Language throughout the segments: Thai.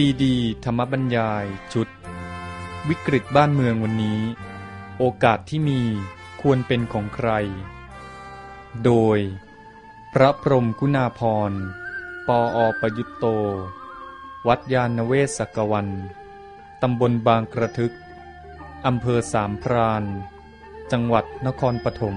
ซีดี ธรรมบรรยาย ชุด วิกฤตบ้านเมืองวันนี้ โอกาสที่มีควรเป็นของใคร โดย พระพรมกุณาพร ปออประยุตโต วัดยาณเวศกวัน ตำบลบางกระทึก อำเภอสามพราน จังหวัดนครปฐม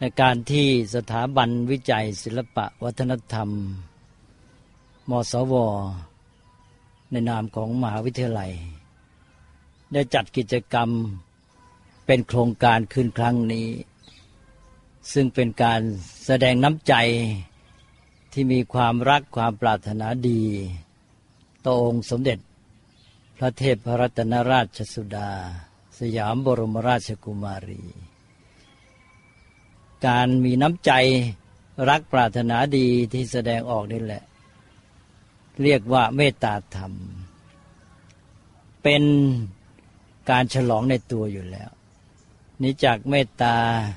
ในการที่สถาบันวิจัยศิลปะวัฒนธรรม มสว ในนามของมหาวิทยาลัย ได้จัดกิจกรรมเป็นโครงการขึ้นครั้งนี้ ซึ่งเป็นการแสดงน้ำใจที่มีความรักความปรารถนาดีต่อองค์สมเด็จ พระเทพพระรัตนราชสุดา สยามบรมราชกุมารี การมีน้ำใจรักปรารถนาดีที่แสดงออกนี่แหละ เรียกว่าเมตตาธรรม เป็นการฉลองในตัวอยู่แล้วนี้จากเมตตา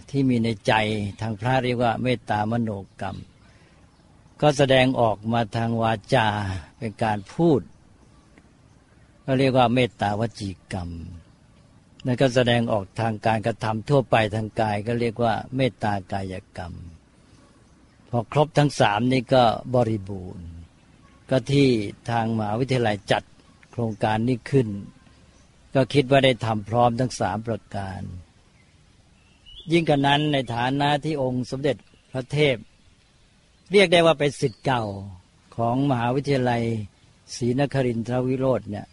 ที่มีในใจทางพระเรียกว่าเมตตามโนกรรม ก็แสดงออกมาทางวาจาเป็นการพูด ก็เรียกว่าเมตตาวจีกรรม นั่นก็แสดงออกทางการกระทำทั่วไปทางกายก็เรียกว่า เมตตากายกรรม พอครบทั้งสามนี่ก็บริบูรณ์ ก็ที่ทางมหาวิทยาลัยจัดโครงการนี้ขึ้น ก็คิดว่าได้ทำพร้อมทั้งสามประการ ยิ่งกันนั้นในฐานะที่องค์สมเด็จพระเทพ เรียกได้ว่าเป็นสิทธิ์เก่าของมหาวิทยาลัยศรีนครินทรวิโรธเนี่ย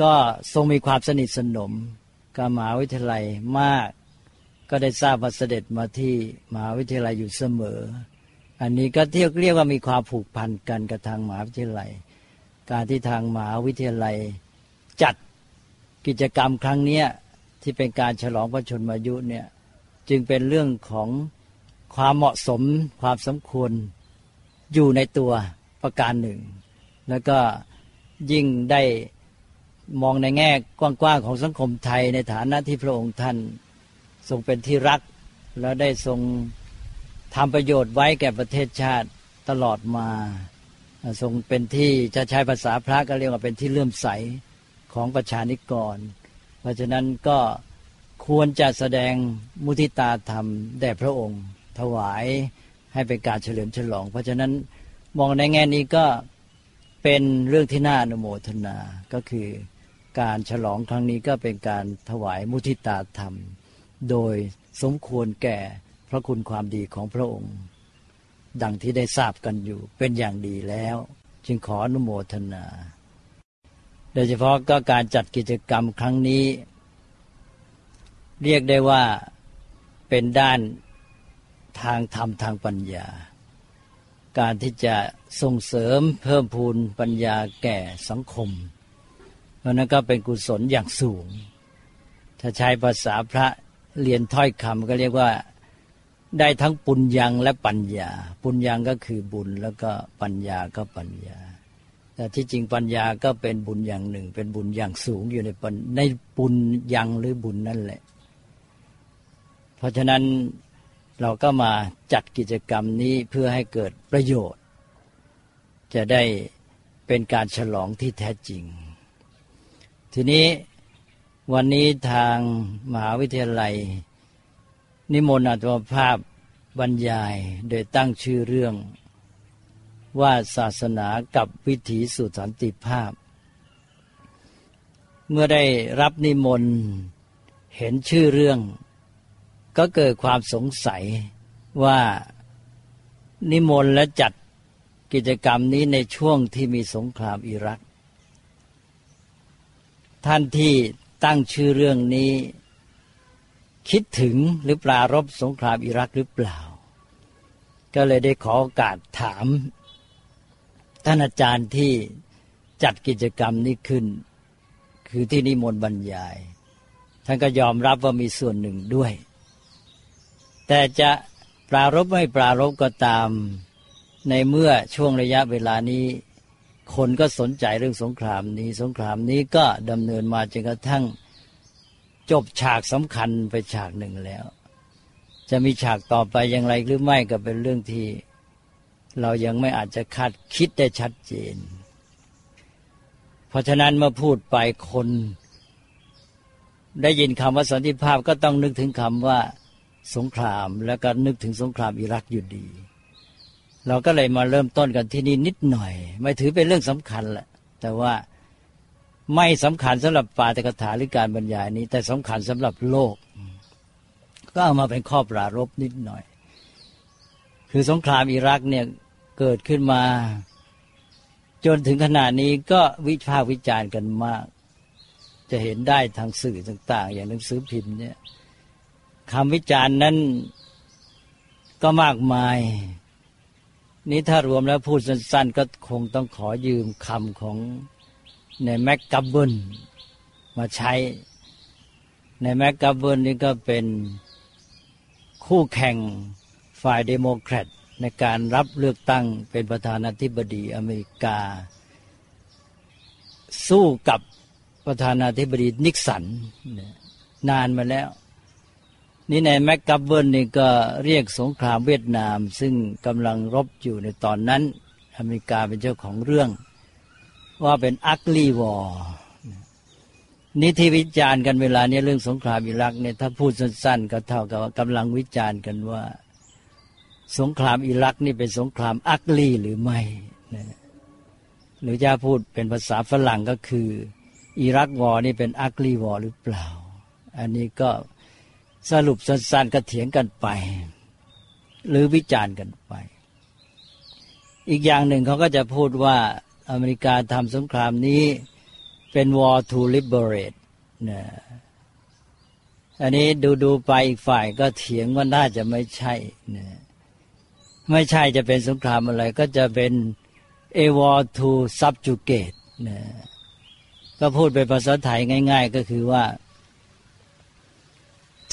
ก็ทรงมีความสนิทสนมกับมหาวิทยาลัยมาก ก็ได้ทราบว่าเสด็จมาที่มหาวิทยาลัยอยู่เสมอ อันนี้ก็เที่ยวเรียกว่ามีความผูกพันกันกับทางมหาวิทยาลัย การที่ทางมหาวิทยาลัยจัดกิจกรรมครั้งนี้ที่เป็นการฉลองพระชนมายุเนี่ยจึงเป็นเรื่องของความเหมาะสมความสมควรอยู่ในตัวประการหนึ่ง แล้วก็ยิ่งได้ มองในแง่กว้างๆของสังคมไทยในฐานะที่พระองค์ท่านทรงเป็นที่รัก แล้วได้ทรงทำประโยชน์ไว้แก่ประเทศชาติตลอดมา ทรงเป็นที่จะใช้ภาษาพระก็เรียกว่าเป็นที่เลื่อมใสของประชานิกร เพราะฉะนั้นก็ควรจะแสดงมุทิตาธรรมแด่พระองค์ ถวายให้เป็นการเฉลิมฉลอง เพราะฉะนั้นมองในแง่นี้ก็เป็นเรื่องที่น่าอนุโมทนาก็คือ การฉลองครั้งนี้ก็เป็นการถวายมุทิตาธรรม โดยสมควรแก่พระคุณความดีของพระองค์ ดังที่ได้ทราบกันอยู่เป็นอย่างดีแล้ว จึงขออนุโมทนา โดยเฉพาะก็การจัดกิจกรรมครั้งนี้ เรียกได้ว่าเป็นด้านทางธรรมทางปัญญา การที่จะส่งเสริมเพิ่มพูนปัญญาแก่สังคม เพราะนั้นก็เป็นกุศลอย่างสูง ถ้าใช้ภาษาพระเรียนถ้อยคำก็เรียกว่าได้ทั้งปุญญังและปัญญา ปุญญังก็คือบุญแล้วก็ปัญญาก็ปัญญา แต่ที่จริงปัญญาก็เป็นบุญอย่างหนึ่ง เป็นบุญอย่างสูงอยู่ในในปุญญังหรือบุญนั่นแหละ เพราะฉะนั้นเราก็มาจัดกิจกรรมนี้เพื่อให้เกิดประโยชน์ จะได้เป็นการฉลองที่แท้จริง ทีนี้วันนี้ทางมหาวิทยาลัย นิมนต์อัตมภาพบรรยายโดยตั้งชื่อเรื่องว่าศาสนากับวิถีสู่สันติภาพ เมื่อได้รับนิมนต์เห็นชื่อเรื่อง ก็เกิดความสงสัยว่านิมนต์และจัดกิจกรรมนี้ในช่วงที่มีสงครามอิรัก ท่านที่ตั้งชื่อเรื่องนี้ คิดถึงหรือปรารบสงครามอิรักหรือเปล่า ก็เลยได้ขอโอกาสถาม ท่านอาจารย์ที่จัดกิจกรรมนี้ขึ้น คือที่นิมนต์บรรยาย ท่านก็ยอมรับว่ามีส่วนหนึ่งด้วย แต่จะปรารบไม่ปรารบก็ตามในเมื่อช่วงระยะเวลานี้ คนก็สนใจเรื่องสงครามนี้ สงครามนี้ก็ดำเนินมาจนกระทั่งจบฉากสำคัญไปฉากหนึ่งแล้ว จะมีฉากต่อไปอย่างไรหรือไม่ก็เป็นเรื่องที่ เรายังไม่อาจจะคาดคิดได้ชัดเจน เพราะฉะนั้นเมื่อพูดไปคน ได้ยินคำว่าสันติภาพก็ต้องนึกถึงคำว่าสงคราม แล้วก็นึกถึงสงครามอิรักอยู่ดี เราก็เลยมาเริ่มต้นกันที่นี่นิดหน่อย ไม่ถือเป็นเรื่องสำคัญแหละแต่ว่าไม่สำคัญสำหรับปาตกถาหรือการบรรยายนี้ แต่สำคัญสำหรับโลก ก็เอามาเป็นข้อปรารบนิดหน่อย คือสงครามอิรักเนี่ยเกิดขึ้นมา จนถึงขนาดนี้ก็วิพากษ์วิจารณ์กันมาก จะเห็นได้ทางสื่อต่าง ๆ อย่างหนังสือพิมพ์เนี่ยคำวิจารณ์นั้นก็มากมาย นี้ถ้ารวมแล้วพูดสั้น ๆ ก็คงต้องขอยืมคำของนายแม็กกัฟเวิร์นมาใช้ นายแม็กกัฟเวิร์นนี่ก็เป็นคู่แข่งฝ่ายเดโมแครตในการรับเลือกตั้งเป็นประธานาธิบดีอเมริกา สู้กับประธานาธิบดีนิกสันนานมาแล้ว นี่ในแม็กกับบนนี่ก็เรียกสงครามเวียดนาม ซึ่งกำลังรบอยู่ในตอนนั้น อเมริกาเป็นเจ้าของเรื่อง ว่าเป็นอักลีวอร์นี่ที่วิจารณ์กันเวลานี้เรื่องสงครามอิรักเนี่ยถ้าพูดสั้นๆ ก็เท่ากับว่ากำลังวิจารณ์กันว่า สงครามอิรักนี่เป็นสงครามอักลีหรือไม่หรือจะพูดเป็นภาษาฝรั่งก็คือ อิรักวอร์นี่เป็นอักลีวอร์หรือเปล่า อันนี้ก็ สรุปสั้นๆก็เถียงกันไป หรือวิจารณ์กันไป อีกอย่างหนึ่งเขาก็จะพูดว่าอเมริกาทำสงครามนี้เป็น war to liberate นะอันนี้ดูดูไปอีกฝ่ายก็เถียงว่าน่าจะไม่ใช่นะไม่ใช่จะเป็นสงครามอะไรก็จะเป็น a war to subjugate นะก็พูดเป็นภาษาไทยง่าย ๆ ก็คือว่า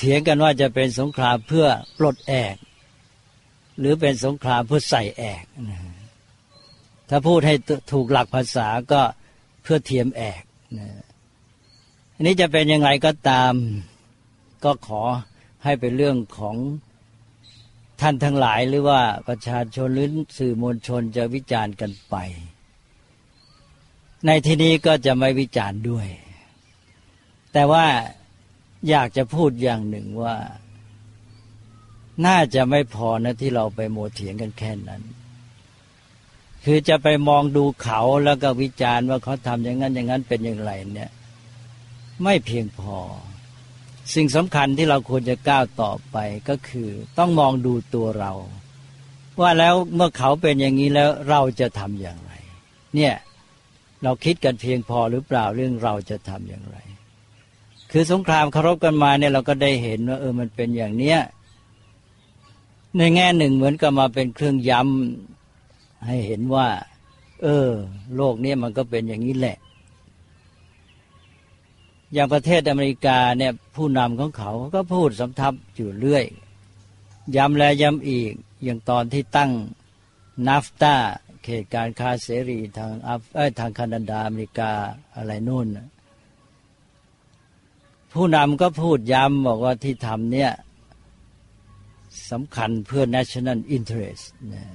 เถียงกันว่าจะเป็นสงครามเพื่อปลดแอก หรือเป็นสงครามเพื่อใส่แอกนะถ้าพูดให้ถูกหลักภาษาก็เพื่อเทียมแอกนะอันนี้จะเป็นยังไงก็ตาม ก็ขอให้เป็นเรื่องของท่านทั้งหลายหรือว่าประชาชนหรือสื่อมวลชนจะวิจารณ์กันไป ในที่นี้ก็จะไม่วิจารณ์ด้วย แต่ว่า อยากจะพูดอย่างหนึ่งว่า น่าจะไม่พอนะที่เราไปโมเถียงกันแค่นั้น คือจะไปมองดูเขาแล้วก็วิจารณ์ว่าเขาทำอย่างนั้นอย่างนั้นเป็นอย่างไรเนี่ย ไม่เพียงพอ สิ่งสำคัญที่เราควรจะก้าวต่อไปก็คือ ต้องมองดูตัวเรา ว่าแล้วเมื่อเขาเป็นอย่างนี้แล้วเราจะทำอย่างไร เนี่ย เราคิดกันเพียงพอหรือเปล่าเรื่องเราจะทำอย่างไร คือสงครามเคารพกันมาเนี่ยเราก็ได้เห็นว่าเออมันเป็นอย่างเนี้ยในแง่หนึ่งเหมือนกับมาเป็นเครื่องย้ำให้เห็นว่า เออ โลกนี้มันก็เป็นอย่างนี้แหละ อย่างประเทศอเมริกาเนี่ยผู้นำของเขาก็พูดสำทับอยู่เรื่อย ย้ำแล้วย้ำอีกอย่างตอนที่ตั้งนาฟตาเขตการค้าเสรีทางอัฟเอ้ทางแคนาดาอเมริกาอะไรนู่น ผู้นำก็พูดย้ำบอกว่าที่ทำเนี่ยสำคัญเพื่อ national interest นะ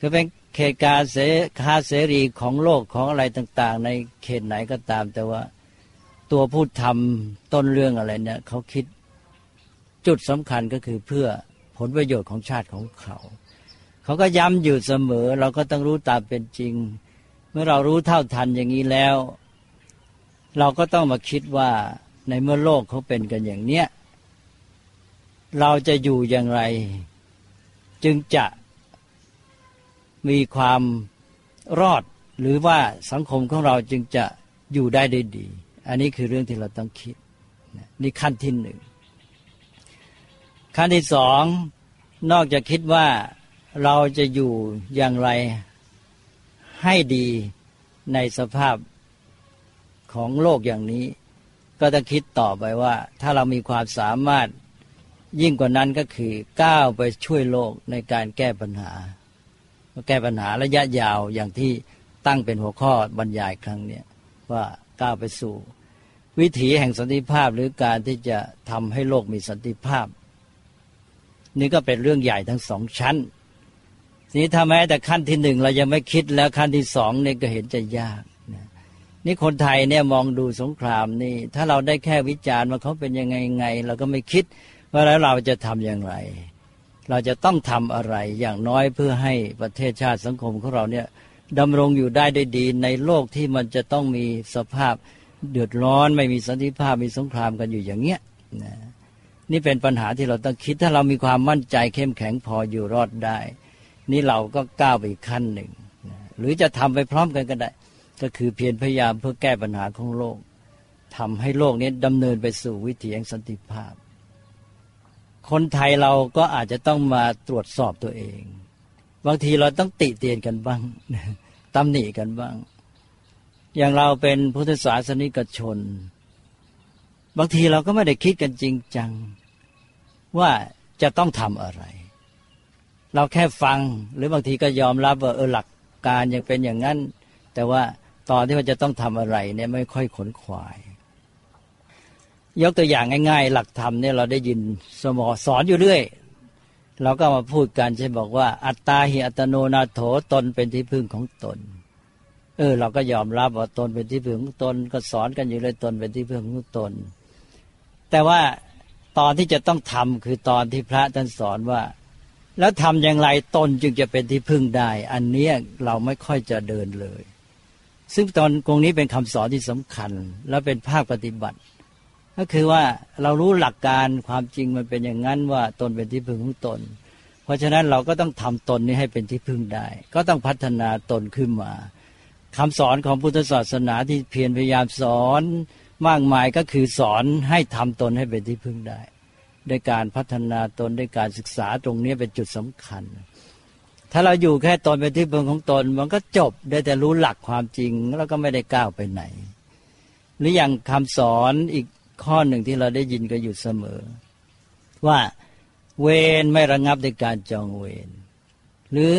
ก็เป็นเขตการเสคาเสรีของโลกของอะไรต่าง ๆ ในเขตไหนก็ตาม แต่ว่าตัวผู้ทำต้นเรื่องอะไรเนี่ยเขาคิดจุดสำคัญก็คือเพื่อผลประโยชน์ของชาติของเขา เขาก็ย้ำอยู่เสมอ เราก็ต้องรู้ตามเป็นจริง เมื่อเรารู้เท่าทันอย่างนี้แล้ว เราก็ต้องมาคิดว่าในเมื่อโลกเขาเป็นกันอย่างเนี้ยเราจะอยู่อย่างไร จึงจะมีความรอดหรือว่าสังคมของเราจึงจะอยู่ได้ได้ดี อันนี้คือเรื่องที่เราต้องคิดนี่ขั้นที่หนึ่งขั้นที่สองนอกจากคิดว่าเราจะอยู่อย่างไรให้ดีในสภาพ ของโลกอย่างนี้ ก็ต้องคิดต่อไปว่า ถ้าเรามีความสามารถยิ่งกว่านั้นก็คือก้าวไปช่วยโลกในการแก้ปัญหา แก้ปัญหาระยะยาวอย่างที่ตั้งเป็นหัวข้อบรรยายครั้งนี้ว่าก้าวไปสู่ วิถีแห่งสันติภาพหรือการที่จะทำให้โลกมีสันติภาพ นี่ก็เป็นเรื่องใหญ่ทั้งสองชั้นนี้ถ้าแม้แต่ขั้นที่หนึ่งเรายังไม่คิดแล้วขั้นที่สองนี่ก็เห็นจะยาก นี่คนไทยเนี่ยมองดูสงครามนี่ ถ้าเราได้แค่วิจารณ์ว่าเขาเป็นยังไงไง เราก็ไม่คิดว่าแล้วเราจะทำอย่างไร เราจะต้องทำอะไรอย่างน้อยเพื่อให้ประเทศชาติสังคมของเราเนี่ยดำรงอยู่ได้ด้วยดีในโลกที่มันจะต้องมีสภาพเดือดร้อนไม่มีสันติภาพมีสงครามกันอยู่อย่างเงี้ยนะนี่เป็นปัญหาที่เราต้องคิดถ้าเรามีความมั่นใจเข้มแข็งพออยู่รอดได้ นี่เราก็ก้าวไปอีกขั้นหนึ่ง หรือจะทำไปพร้อมกันก็ได้ ก็คือเพียรพยายามเพื่อแก้ปัญหาของโลกทำให้โลกนี้ดำเนินไปสู่วิถีแห่งสันติภาพ คนไทยเราก็อาจจะต้องมาตรวจสอบตัวเอง บางทีเราต้องติเตียนกันบ้างตำหนิกันบ้าง อย่างเราเป็นพุทธศาสนิกชน บางทีเราก็ไม่ได้คิดกันจริงจัง ว่าจะต้องทำอะไร เราแค่ฟังหรือบางทีก็ยอมรับว่าเออหลักการยังเป็นอย่างนั้น แต่ว่า ตอนที่ว่าจะต้องทำอะไรเนี่ยไม่ค่อยขนขวาย ยกตัวอย่างง่าย ๆ หลักธรรมเนี่ยเราได้ยินสมอสอนอยู่เรื่อย เราก็มาพูดกันใช่บอกว่า อัตตาหิอัตโนนาโถตนเป็นที่พึ่งของตน เออ เราก็ยอมรับว่าตนเป็นที่พึ่งของตน ก็สอนกันอยู่เลยตนเป็นที่พึ่งของตน แต่ว่าตอนที่จะต้องทำคือตอนที่พระท่านสอนว่า แล้วทำอย่างไรตนจึงจะเป็นที่พึ่งได้ อันนี้เราไม่ค่อยจะเดินเลย ซึ่งตอนตรงนี้เป็นคำสอนที่สำคัญ และเป็นภาคปฏิบัติ ก็คือว่าเรารู้หลักการความจริงมันเป็นอย่างนั้นว่าตนเป็นที่พึ่งของตน เพราะฉะนั้นเราก็ต้องทำตนนี้ให้เป็นที่พึ่งได้ ก็ต้องพัฒนาตนขึ้นมาคำสอนของพุทธศาสนาที่เพียรพยายามสอนมากมายก็คือสอนให้ทำตนให้เป็นที่พึ่งได้ด้วยการพัฒนาตนด้วยการศึกษาตรงนี้เป็นจุดสำคัญ ถ้าเราอยู่แค่ตนเป็นที่พึ่งของตน มันก็จบได้แต่รู้หลักความจริงแล้วก็ไม่ได้ก้าวไปไหน หรืออย่างคำสอนอีกข้อหนึ่งที่เราได้ยินกันอยู่เสมอ ว่าเวรไม่ระงับด้วยการจองเวรหรือ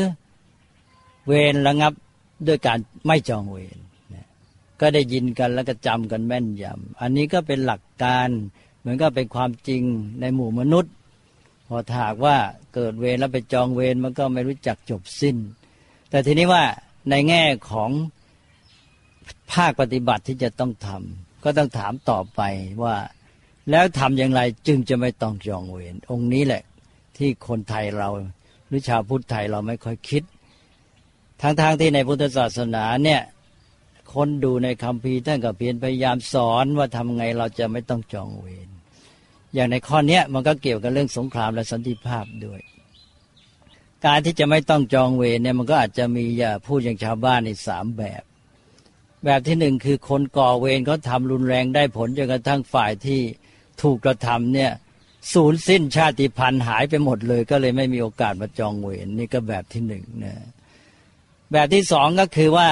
เวรระงับด้วยการไม่จองเวรก็ได้ยินกันแล้วก็จำกันแม่นยำอันนี้ก็เป็นหลักการเหมือนก็เป็นความจริงในหมู่มนุษย์ พอถากว่าเกิดเวรแล้วไปจองเวรมันก็ไม่รู้จักจบสิ้น แต่ทีนี้ว่าในแง่ของภาคปฏิบัติที่จะต้องทำก็ต้องถามต่อไปว่า แล้วทำอย่างไรจึงจะไม่ต้องจองเวรองค์นี้แหละ ที่คนไทยเราหรือชาวพุทธไทยเราไม่ค่อยคิดทั้งๆทที่ในพุทธศาสนาเนี่ยคนดูในคำพีท่านก็เพียรพยายามสอนว่าทำไงเราจะไม่ต้องจองเวร อย่างในข้อนี้มันก็เกี่ยวกับเรื่องสงครามและสันติภาพด้วย การที่จะไม่ต้องจองเวรเนี่ยมันก็อาจจะมีอย่าพูดอย่างชาวบ้านในสามแบบ แบบที่หนึ่งคือคนก่อเวรเขาทำรุนแรงได้ผลจนกระทั่งฝ่ายที่ถูกกระทำเนี่ยสูญสิ้นชาติพันธุ์หายไปหมดเลย ก็เลยไม่มีโอกาสมาจองเวรนี่ก็แบบที่หนึ่งนะแบบที่สองก็คือว่า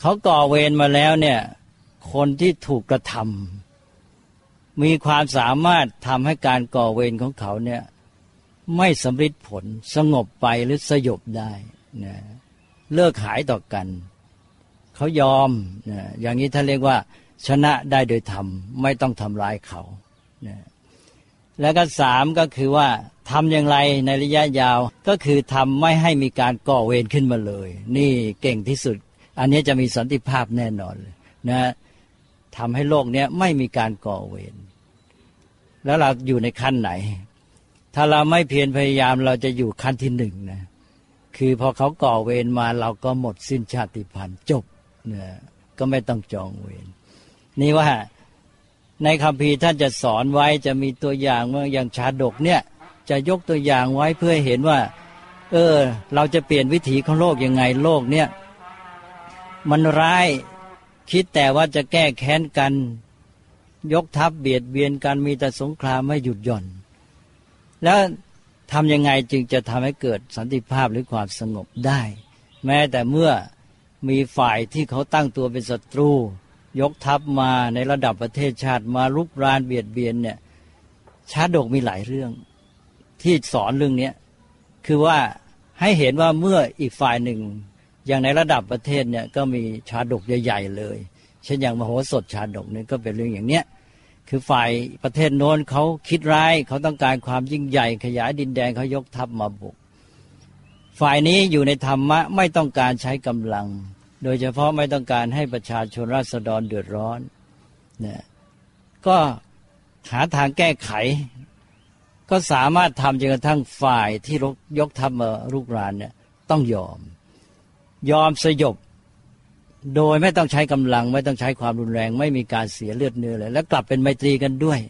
เขาก่อเวรมาแล้วเนี่ย คนที่ถูกกระทำ มีความสามารถทำให้การก่อเวรของเขาเนี่ยไม่สำเร็จผลสงบไปหรือสยบได้นะเลิกหายต่อกัน เขายอมนะอย่างนี้ท่านเรียกว่า ชนะได้โดยธรรมไม่ต้องทำร้ายเขานะแล้วก็สามก็คือว่าทำอย่างไรในระยะยาวก็คือทำไม่ให้มีการก่อเวรขึ้นมาเลย นี่เก่งที่สุด อันนี้จะมีสันติภาพแน่นอนนะทำให้โลกนี้ไม่มีการก่อเวร แล้วเราอยู่ในขั้นไหน ถ้าเราไม่เพียรพยายามเราจะอยู่ขั้นที่หนึ่งนะคือพอเขาก่อเวรมาเราก็หมดสิ้นชาติพันธุ์จบเนี่ยก็ไม่ต้องจองเวรนี่ว่าในคำพีท่านจะสอนไว้จะมีตัวอย่างว่าอย่างชาดกเนี่ย จะยกตัวอย่างไว้เพื่อเห็นว่า เออ เราจะเปลี่ยนวิถีของโลกยังไงโลกเนี่ย มันร้ายคิดแต่ว่าจะแก้แค้นกัน ยกทัพเบียดเบียนกันมีแต่สงครามไม่หยุดหย่อน แล้วทำยังไงจึงจะทำให้เกิดสันติภาพหรือความสงบได้ แม้แต่เมื่อมีฝ่ายที่เขาตั้งตัวเป็นศัตรู ยกทัพมาในระดับประเทศชาติมาลุกรานเบียดเบียนเนี่ยชาดกมีหลายเรื่อง ที่สอนเรื่องนี้คือว่าให้เห็นว่าเมื่ออีกฝ่ายหนึ่ง อย่างในระดับประเทศเนี่ยก็มีชาดกใหญ่ ๆ เลย เช่นอย่างมโหสถชาดกนี่ก็เป็นเรื่องอย่างเนี้ยคือฝ่ายประเทศโน้นเขาคิดร้ายเขาต้องการความยิ่งใหญ่ขยายดินแดนเขายกทัพมาบุก ฝ่ายนี้อยู่ในธรรมะไม่ต้องการใช้กำลัง โดยเฉพาะไม่ต้องการให้ประชาชนราษฎรเดือดร้อนเนี่ยก็หาทางแก้ไข ก็สามารถทำจนกระทั่งฝ่ายที่ยกทัพมารุกรานเนี่ยต้องยอม ยอมสยบ โดยไม่ต้องใช้กำลัง ไม่ต้องใช้ความรุนแรง ไม่มีการเสียเลือดเนื้อเลย แล้วกลับเป็นไมตรีกันด้วย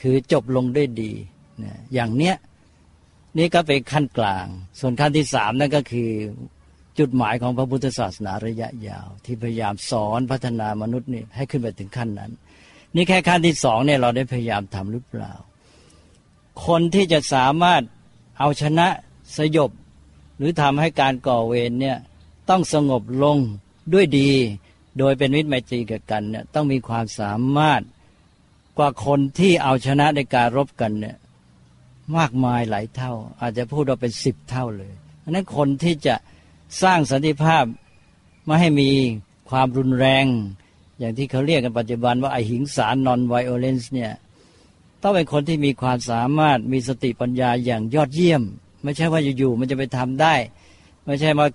คือจบลงด้วยดีนะอย่างเนี้ยนี่ก็เป็นขั้นกลาง ส่วนขั้นที่สามนั่นก็คือจุดหมายของพระพุทธศาสนาระยะยาว ที่พยายามสอนพัฒนามนุษย์นี่ให้ขึ้นไปถึงขั้นนั้น นี่แค่ขั้นที่สองเนี่ยเราได้พยายามทำหรือเปล่า คนที่จะสามารถเอาชนะสยบ หรือทำให้การก่อเวรเนี่ยต้องสงบลง ด้วยดี โดยเป็นมิตรไมตรีกับกันเนี่ยต้องมีความสามารถกว่าคนที่เอาชนะในการรบกันเนี่ยมากมายหลายเท่า อาจจะพูดว่าเป็นสิบเท่าเลยอันนั้นคนที่จะสร้างสันติภาพไม่ให้มีความรุนแรง อย่างที่เขาเรียกกันปัจจุบันว่าไอหิงสารนอนไวโอเลนส์เนี่ยต้องเป็นคนที่มีความสามารถมีสติปัญญาอย่างยอดเยี่ยม ไม่ใช่ว่าอยู่ๆมันจะไปทำได้ ไม่ใช่มา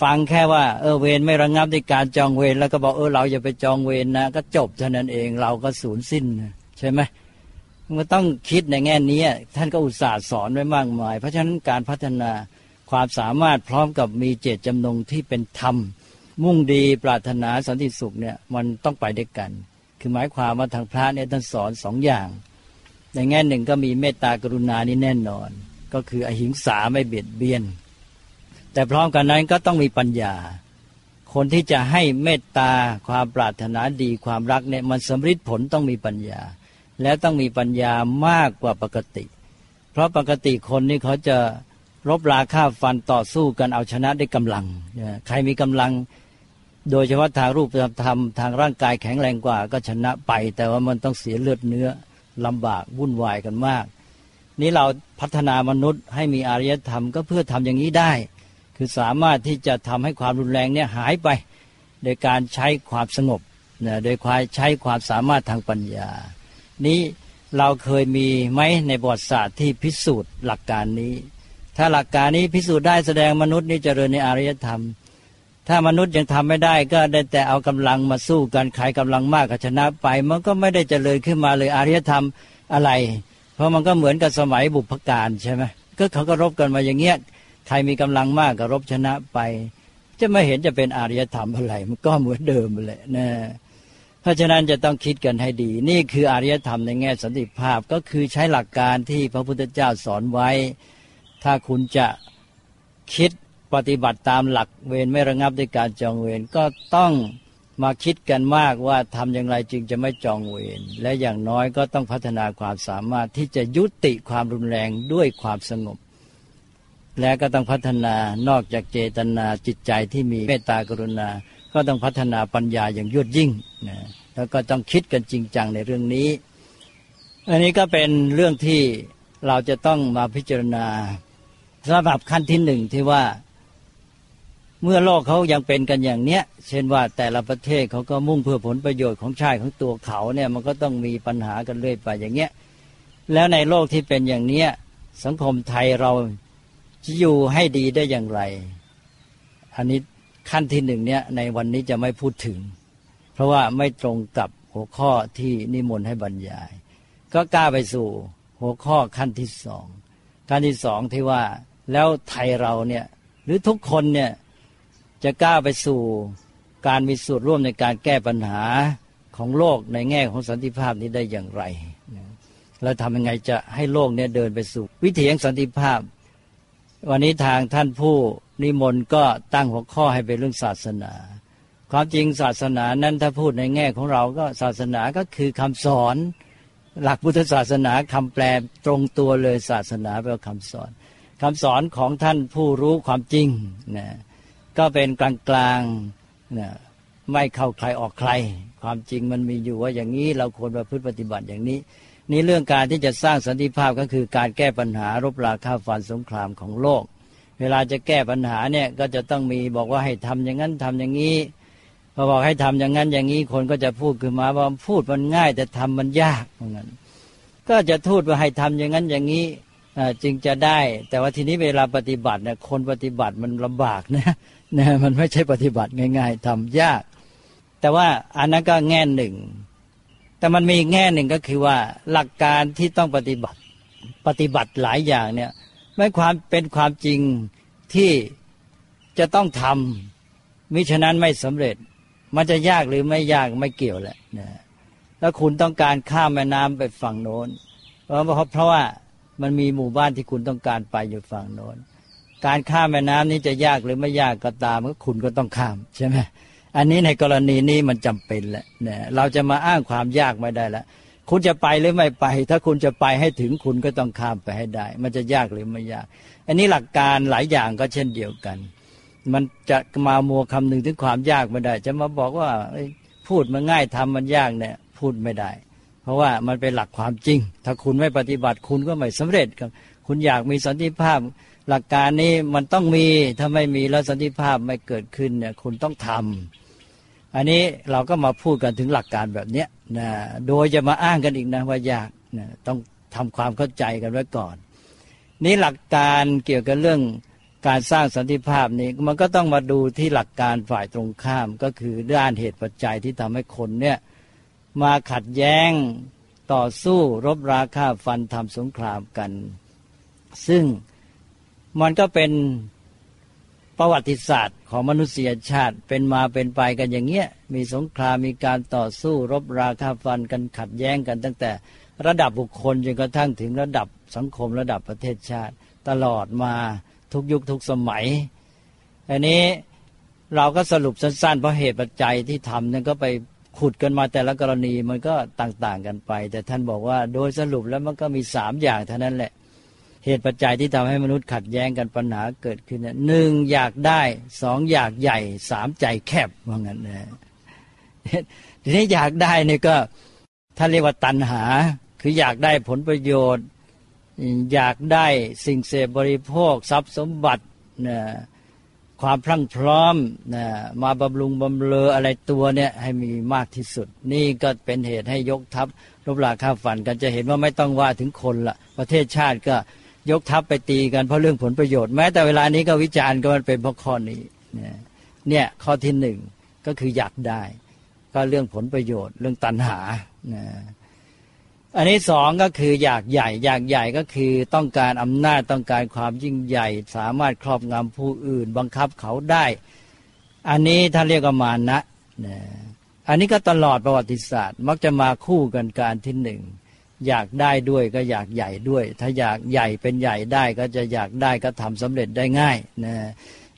ฟังแค่ว่าเออเวรไม่ระงงับในการจองเวรแล้วก็บอกเออเราอย่าไปจองเวรนะ ก็จบเท่านั้นเองเราก็สูญสิ้นใช่ไหมมันต้องคิดในแง่นี้ท่านก็อุตส่าห์สอนไว้มากมาย เพราะฉะนั้นการพัฒนาความสามารถพร้อมกับมีเจตจำนงที่เป็นธรรม มุ่งดีปรารถนาสันติสุขเนี่ยมันต้องไปด้วยกัน คือหมายความว่าทางพระเนี่ยท่านสอนสองอย่าง ในแง่หนึ่งก็มีเมตตากรุณานี่แน่นอน ก็คืออหิงสาไม่เบียดเบียน แต่พร้อมกันนั้นก็ต้องมีปัญญา คนที่จะให้เมตตาความปรารถนาดีความรักเนี่ยมันสำฤทธิ์ผลต้องมีปัญญา แล้วต้องมีปัญญามากกว่าปกติ เพราะปกติคนนี่เขาจะรบราฆ่าฟันต่อสู้กันเอาชนะได้กำลัง ใครมีกำลังโดยเฉพาะทางรูปธรรมทางร่างกายแข็งแรงกว่าก็ชนะไป แต่ว่ามันต้องเสียเลือดเนื้อลำบากวุ่นวายกันมาก นี้เราพัฒนามนุษย์ให้มีอารยธรรมก็เพื่อทำอย่างนี้ได้ คือสามารถที่จะทำให้ความรุนแรงเนี่ยหายไป โดยการใช้ความสงบนะโดยความใช้ความสามารถทางปัญญา นี้เราเคยมีไหมในบทศาสตร์ที่พิสูจน์หลักการนี้ ถ้าหลักการนี้พิสูจน์ได้แสดงมนุษย์นี่เจริญในอารยธรรม ถ้ามนุษย์ยังทำไม่ได้ก็ได้แต่เอากำลังมาสู้กันใครกำลังมากก็ชนะไป มันก็ไม่ได้เจริญขึ้นมาเลยอารยธรรมอะไร เพราะมันก็เหมือนกับสมัยบุพการใช่ไหมก็เขาก็รบกันมาอย่างเงี้ย ใครมีกำลังมากก็รบชนะไป จะไม่เห็นจะเป็นอารยธรรมอะไรมันก็เหมือนเดิมเลยนะเพราะฉะนั้นจะต้องคิดกันให้ดี นี่คืออารยธรรมในแง่สันติภาพก็คือใช้หลักการที่พระพุทธเจ้าสอนไว้ ถ้าคุณจะคิดปฏิบัติตามหลักเวรไม่ระงับด้วยการจองเวรก็ต้องมาคิดกันมากว่าทำอย่างไรจึงจะไม่จองเวรและอย่างน้อยก็ต้องพัฒนาความสามารถที่จะยุติความรุนแรงด้วยความสงบ และก็ต้องพัฒนานอกจากเจตนาจิตใจที่มีเมตตากรุณา ก็ต้องพัฒนาปัญญาอย่างยวดยิ่งนะแล้วก็ต้องคิดกันจริงจังในเรื่องนี้ อันนี้ก็เป็นเรื่องที่เราจะต้องมาพิจารณาสำหรับขั้นที่หนึ่งที่ว่า เมื่อโลกเขายังเป็นกันอย่างเนี้ย เช่นว่าแต่ละประเทศเขาก็มุ่งเพื่อผลประโยชน์ของชาติของตัวเขาเนี่ยมันก็ต้องมีปัญหากันเรื่อยไปอย่างเงี้ย แล้วในโลกที่เป็นอย่างเนี้ยสังคมไทยเรา จะอยู่ให้ดีได้อย่างไร อันนี้ขั้นที่หนึ่งเนี่ยในวันนี้จะไม่พูดถึง เพราะว่าไม่ตรงกับหัวข้อที่นิมนต์ให้บรรยาย ก็กล้าไปสู่หัวข้อขั้นที่สองขั้นที่สองที่ว่าแล้วไทยเราเนี่ยหรือทุกคนเนี่ยจะกล้าไปสู่การมีส่วนร่วมในการแก้ปัญหาของโลกในแง่ของสันติภาพนี้ได้อย่างไร แล้วทำยังไงจะให้โลกเนี่ยเดินไปสู่ วิถีแห่งสันติภาพ วันนี้ทางท่านผู้นิมนต์ก็ตั้งหัวข้อให้เป็นเรื่องศาสนา ความจริงศาสนานั้นถ้าพูดในแง่ของเราก็ศาสนาก็คือคำสอน หลักพุทธศาสนาคำแปลตรงตัวเลยศาสนาแปลว่าคำสอนคำสอนของท่านผู้รู้ความจริงนะก็เป็นกลางกลางนะไม่เข้าใครออกใคร ความจริงมันมีอยู่ว่าอย่างนี้เราควรประพฤติปฏิบัติอย่างนี้ นี่เรื่องการที่จะสร้างสันติภาพก็คือการแก้ปัญหารบราฆ่าฟันสงครามของโลก เวลาจะแก้ปัญหาเนี่ยก็จะต้องมีบอกว่าให้ทำอย่างนั้นทำอย่างนี้พอบอกให้ทำอย่างนั้นอย่างนี้คนก็จะพูดขึ้นมาว่าพูดมันง่ายแต่ทำมันยากเหมือนกันก็จะทูดว่าให้ทำอย่างนั้นอย่างนี้จึงจะได้ แต่ว่าทีนี้เวลาปฏิบัติเนี่ยคนปฏิบัติมันลำบากนะนะมันไม่ใช่ปฏิบัติง่าย ๆทำยาก แต่ว่าอันนั้นก็แง่หนึ่ง แต่มันมีแง่หนึ่งก็คือว่าหลักการที่ต้องปฏิบัติปฏิบัติหลายอย่างเนี่ยไม่ความเป็นความจริงที่จะต้องทำมิฉะนั้นไม่สำเร็จ มันจะยากหรือไม่ยากไม่เกี่ยวแหละนะแล้วคุณต้องการข้ามแม่น้ำไปฝั่งโน้น เพราะเพราะว่ามันมีหมู่บ้านที่คุณต้องการไปอยู่ฝั่งโน้น การข้ามแม่น้ำนี้จะยากหรือไม่ยากก็ตามก็คุณก็ต้องข้ามใช่ไหม อันนี้ในกรณีนี้มันจำเป็นแหละเนี่ยเราจะมาอ้างความยากไม่ได้แล้วคุณจะไปหรือไม่ไป ถ้าคุณจะไปให้ถึงคุณก็ต้องข้ามไปให้ได้ มันจะยากหรือไม่ยาก อันนี้หลักการหลายอย่างก็เช่นเดียวกัน มันจะมามัวคำนึงถึงความยากไม่ได้ จะมาบอกว่าพูดมันง่ายทำมันยากเนี่ยพูดไม่ได้ เพราะว่ามันเป็นหลักความจริง ถ้าคุณไม่ปฏิบัติคุณก็ไม่สำเร็จครับคุณอยากมีสันติภาพ หลักการนี้มันต้องมีถ้าไม่มีแล้วสันติภาพไม่เกิดขึ้นเนี่ยคุณต้องทำ อันนี้เราก็มาพูดกันถึงหลักการแบบเนี้ยนะโดยจะมาอ้างกันอีกนะว่ายากนะต้องทำความเข้าใจกันไว้ก่อน นี่หลักการเกี่ยวกับเรื่องการสร้างสันติภาพนี้มันก็ต้องมาดูที่หลักการฝ่ายตรงข้ามก็คือด้านเหตุปัจจัยที่ทำให้คนเนี่ยมาขัดแย้งต่อสู้รบราฆ่าฟันทำสงครามกัน ซึ่งมันก็เป็น ประวัติศาสตร์ของมนุษยชาติเป็นมาเป็นไปกันอย่างเงี้ย มีสงครามมีการต่อสู้รบราฆ่าฟันกันขัดแย้งกันตั้งแต่ระดับบุคคลจนกระทั่งถึงระดับสังคมระดับประเทศชาติ ตลอดมาทุกยุคทุกสมัยอันนี้เราก็สรุปสั้นๆ เพราะเหตุปัจจัยที่ทำนั่นก็ไปขุดกันมาแต่ละกรณีมันก็ต่างๆกันไป แต่ท่านบอกว่าโดยสรุปแล้วมันก็มีสามอย่างเท่านั้นแหละ เหตุปัจจัยที่ทำให้มนุษย์ขัดแย้งกันปัญหาเกิดขึ้นหนึ่งอยากได้สองอยากใหญ่สามใจแคบว่างั้นนะทีนี้อยากได้นี่ก็ท่านเรียกว่าตัณหา คืออยากได้ผลประโยชน์ อยากได้สิ่งเสพบริโภค ทรัพย์สมบัตินะความพรั่งพร้อมนะมาบำรุงบำเรออะไรตัวเนี่ยให้มีมากที่สุด นี่ก็เป็นเหตุให้ยกทัพรบราค่าฟันกันจะเห็นว่าไม่ต้องว่าถึงคนละประเทศชาติก็ ยกทัพไปตีกันเพราะเรื่องผลประโยชน์ แม้แต่เวลานี้ก็วิจารณ์ก็มันเป็นเพราะข้อนี้เนี่ยข้อที่หนึ่งก็คืออยากได้ ก็เรื่องผลประโยชน์ เรื่องตัณหานะอันนี้สองก็คืออยากใหญ่ อยากใหญ่ก็คือต้องการอำนาจต้องการความยิ่งใหญ่ สามารถครอบงำผู้อื่น บังคับเขาได้ อันนี้ท่านเรียกว่ามานะนะอันนี้ก็ตลอดประวัติศาสตร์ มักจะมาคู่กันการที่หนึ่ง อยากได้ด้วยก็อยากใหญ่ด้วย ถ้าอยากใหญ่เป็นใหญ่ได้ก็จะอยากได้ก็ทำสำเร็จได้ง่ายนะ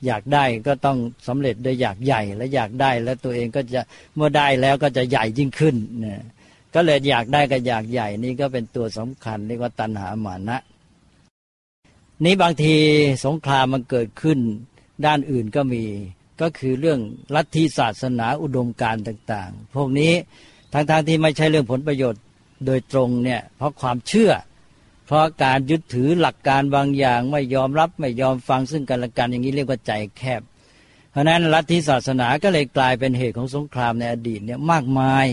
อยากได้ก็ต้องสำเร็จด้วยอยากใหญ่และอยากได้แล้วตัวเองก็จะเมื่อได้แล้วก็จะใหญ่ยิ่งขึ้นนะก็เลยอยากได้กับอยากใหญ่นี่ก็เป็นตัวสำคัญเรียกว่าตัณหาหมานะ นี้บางทีสงครามมันเกิดขึ้น ด้านอื่นก็มีก็คือเรื่องลัทธิศาสนาอุดมการต่าง ๆ พวกนี้ทางๆที่ไม่ใช่เรื่องผลประโยชน์ โดยตรงเนี่ยเพราะความเชื่อ เพราะการยึดถือหลักการบางอย่างไม่ยอมรับไม่ยอมฟังซึ่งกันและกันอย่างนี้เรียกว่าใจแคบ เพราะนั้นลัทธิศาสนาก็เลยกลายเป็นเหตุของสงครามในอดีตเนี่ยมากมาย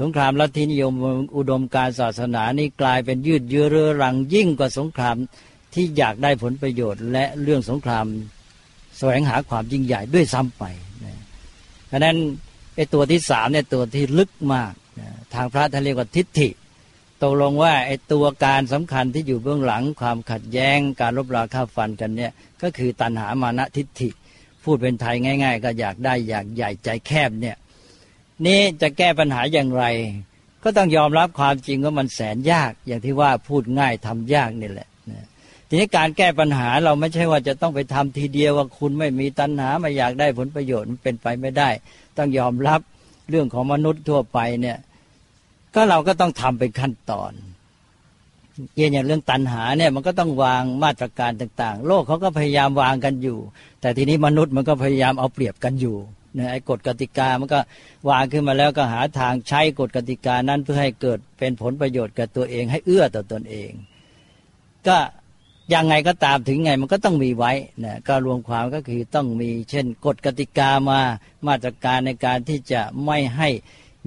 สงครามลัทธินิยมอุดมการศาสนานี่กลายเป็นยืดเยื้อเรื้อรังยิ่งกว่าสงครามที่อยากได้ผลประโยชน์ และเรื่องสงครามแสวงหาความยิ่งใหญ่ด้วยซ้ำไปนะเพราะนั้นไอ้ตัวที่สามเนี่ยตัวที่ลึกมาก ทางพระท่านเรียกว่าทิฏฐิตกลงว่าไอ้ตัวการสำคัญที่อยู่เบื้องหลังความขัดแย้งการรบราฆ่าฟันกันเนี่ยก็คือตัณหามานะทิฏฐิ พูดเป็นไทยง่าย ๆ ก็อยากได้อยากใหญ่ใจแคบเนี่ยนี้จะแก้ปัญหาอย่างไร ก็ต้องยอมรับความจริงว่ามันแสนยากอย่างที่ว่าพูดง่ายทำยากนี่แหละทีนี้การแก้ปัญหาเราไม่ใช่ว่าจะต้องไปทำทีเดียวว่าคุณไม่มีตัณหาไม่อยากได้ผลประโยชน์มันเป็นไปไม่ได้ ต้องยอมรับเรื่องของมนุษย์ทั่วไปเนี่ย ก็เราก็ต้องทำเป็นขั้นตอนเกี่ยวกับเรื่องตัณหาเนี่ยมันก็ต้องวางมาตรการต่าง ๆ โลกเขาก็พยายามวางกันอยู่ แต่ทีนี้มนุษย์มันก็พยายามเอาเปรียบกันอยู่เนี่ยไอ้กฎกติกามันก็วางขึ้นมาแล้วก็หาทางใช้กฎกติกานั้นเพื่อให้เกิดเป็นผลประโยชน์กับตัวเองให้เอื้อต่อตนเอง ก็ยังไงก็ตามถึงไงมันก็ต้องมีไว้นะก็รวมความก็คือต้องมีเช่นกฎกติกามามาตรการในการที่จะไม่ให้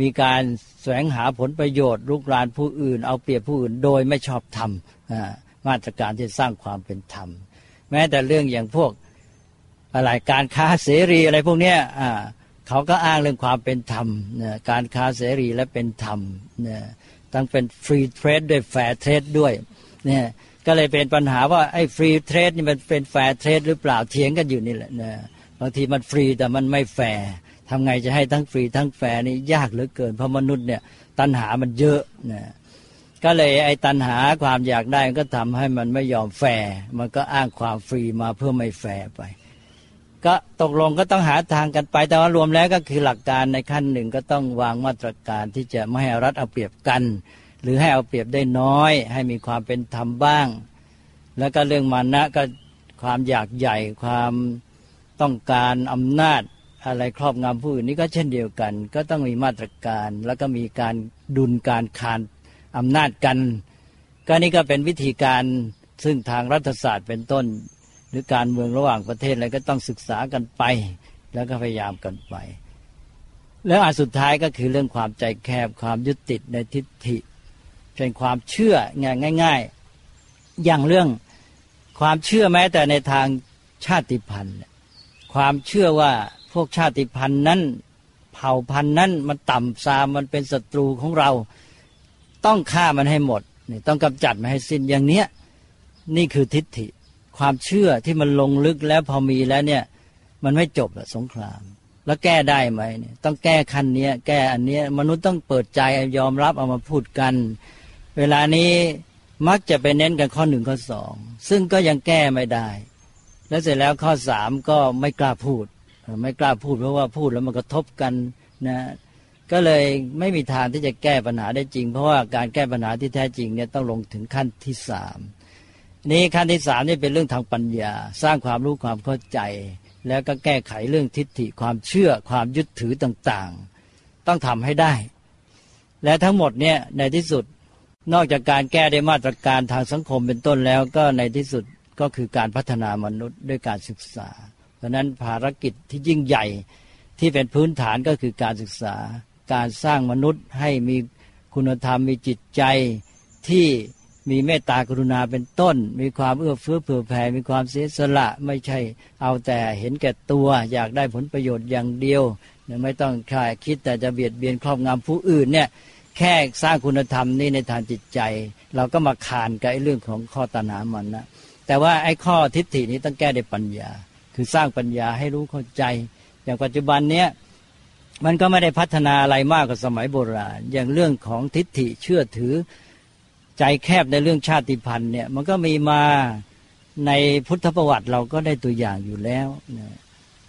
มีการแสวงหาผลประโยชน์ลุกรานผู้อื่น เอาเปรียบผู้อื่นโดยไม่ชอบธรรมมาตรการที่สร้างความเป็นธรรม แม้แต่เรื่องอย่างพวกอะไรการค้าเสรีอะไรพวกเนี้ยเขาก็อ้างเรื่องความเป็นธรรมการค้าเสรีและเป็นธรรมตั้งเป็น free trade ด้วย fair trade ด้วยเนี่ยก็เลยเป็นปัญหาว่าไอ้ free trade นี่มันเป็น fair trade หรือเปล่าเถียงกันอยู่นี่แหละนะบางทีมันฟรีแต่มันไม่แฟร์ ทำไงจะให้ทั้งฟรีทั้งแฟร์นี่ยากเหลือเกิน เพราะมนุษย์เนี่ยตัณหามันเยอะนะก็เลยไอ้ตัณหาความอยากได้ก็ทำให้มันไม่ยอมแฟร์มันก็อ้างความฟรีมาเพื่อไม่แฟร์ไป ก็ตกลงก็ต้องหาทางกันไป แต่ว่ารวมแล้วก็คือหลักการในขั้นหนึ่งก็ต้องวางมาตรการที่จะไม่ให้รัฐเอาเปรียบกัน หรือให้เอาเปรียบได้น้อย ให้มีความเป็นธรรมบ้าง แล้วก็เรื่องมานะก็ความอยากใหญ่ความต้องการอำนาจ อะไรครอบงำผู้อื่นนี่ก็เช่นเดียวกัน ก็ต้องมีมาตรการ แล้วก็มีการดุลการคานอำนาจกัน ก็นี่ก็เป็นวิธีการซึ่งทางรัฐศาสตร์เป็นต้น หรือการเมืองระหว่างประเทศอะไรก็ต้องศึกษากันไป แล้วก็พยายามกันไป แล้วอันสุดท้ายก็คือเรื่องความใจแคบความยึดติดในทิฏฐิเป็นความเชื่อง่ายๆ อย่างเรื่องความเชื่อแม้แต่ในทางชาติพันธุ์ ความเชื่อว่า พวกชาติพันธุ์นั้น เผ่าพันธุ์นั้นมันต่ำซามมันเป็นศัตรูของเรา ต้องฆ่ามันให้หมดนี่ต้องกำจัดมันให้สิ้นอย่างเนี้ยนี่คือทิฏฐิ ความเชื่อที่มันลงลึกแล้วพอมีแล้วเนี่ย มันไม่จบสงคราม แล้วแก้ได้ไหมเนี่ยต้องแก้คันนี้แก้อันนี้มนุษย์ต้องเปิดใจยอมรับเอามาพูดกัน เวลานี้มักจะไปเน้นกันข้อหนึ่งข้อสองซึ่งก็ยังแก้ไม่ได้ แล้วเสร็จแล้วข้อสามก็ไม่กล้าพูด ไม่กล้าพูดเพราะว่าพูดแล้วมันกระทบกันนะก็เลยไม่มีทางที่จะแก้ปัญหาได้จริง เพราะว่าการแก้ปัญหาที่แท้จริงเนี่ยต้องลงถึงขั้นที่สามนี้ขั้นที่สามนี่เป็นเรื่องทางปัญญา สร้างความรู้ความเข้าใจ แล้วก็แก้ไขเรื่องทิฏฐิความเชื่อความยึดถือต่างๆ ต้องทำให้ได้ และทั้งหมดเนี่ยในที่สุดนอกจากการแก้ได้มาตรการทางสังคมเป็นต้นแล้วก็ในที่สุดก็คือการพัฒนามนุษย์ด้วยการศึกษา ราะนั้นภารกิจที่ยิ่งใหญ่ที่เป็นพื้นฐานก็คือการศึกษา การสร้างมนุษย์ให้มีคุณธรรมมีจิตใจที่มีเมตตากรุณาเป็นต้น มีความเอื้อเฟื้อเผื่อแผ่มีความเสียสละไม่ใช่เอาแต่เห็นแก่ตัวอยากได้ผลประโยชน์อย่างเดียวไม่ต้องคายคิดแต่จะเบียดเบียนครอบงำผู้อื่นเนี่ยแค่สร้างคุณธรรมนี่ในทางจิตใจ เราก็มาขานกับไอ้เรื่องของข้อตัณหามันนะแต่ว่าไอ้ข้อทิฏฐินี้ต้องแก้ด้วยปัญญา คือสร้างปัญญาให้รู้เข้าใจ อย่างปัจจุบันเนี้ยมันก็ไม่ได้พัฒนาอะไรมากกว่าสมัยโบราณ อย่างเรื่องของทิฏฐิเชื่อถือใจแคบในเรื่องชาติพันธุ์เนี่ยมันก็มีมาในพุทธประวัติเราก็ได้ตัวอย่างอยู่แล้ว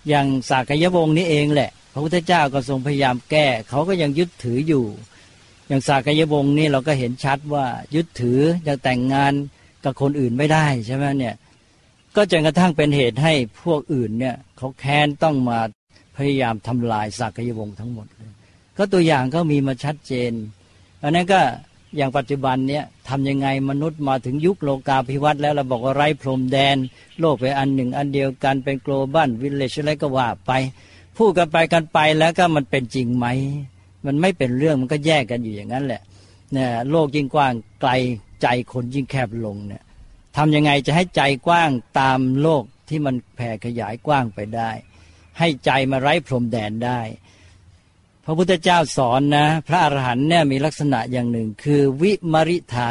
อย่างสากยวงศ์นี้เองแหละ พระพุทธเจ้าก็ทรงพยายามแก้ เขาก็ยังยึดถืออยู่ อย่างสากยวงศ์นี่เราก็เห็นชัดว่ายึดถือจะแต่งงานกับคนอื่นไม่ได้ใช่ไหมเนี่ย ก็จนกระทั่งเป็นเหตุให้พวกอื่นเนี่ยเขาแค้นต้องมาพยายามทำลายสากยวงศ์ทั้งหมดเลยก็ตัวอย่างก็มีมาชัดเจนอันนั้นก็อย่างปัจจุบันเนี่ยทำยังไงมนุษย์มาถึงยุคโลกาภิวัตน์แล้วเราบอกว่าไร้พรมแดน โลกไปอันหนึ่ง อันเดียวกันเป็นโกลบอลวิลเลจอะไรก็ว่าไป พูดกันไปกันไปแล้วก็มันเป็นจริงไหม มันไม่เป็นเรื่องมันก็แยกกันอยู่อย่างนั้นแหละเนี่ยโลกยิ่งกว้างไกลใจคนยิ่งแคบลงเนี่ย ทำยังไงจะให้ใจกว้างตามโลกที่มันแผ่ขยายกว้างไปได้ ให้ใจมาไร้พรมแดนได้ พระพุทธเจ้าสอนนะ พระอรหันต์เนี่ยมีลักษณะอย่างหนึ่ง คือวิมริทา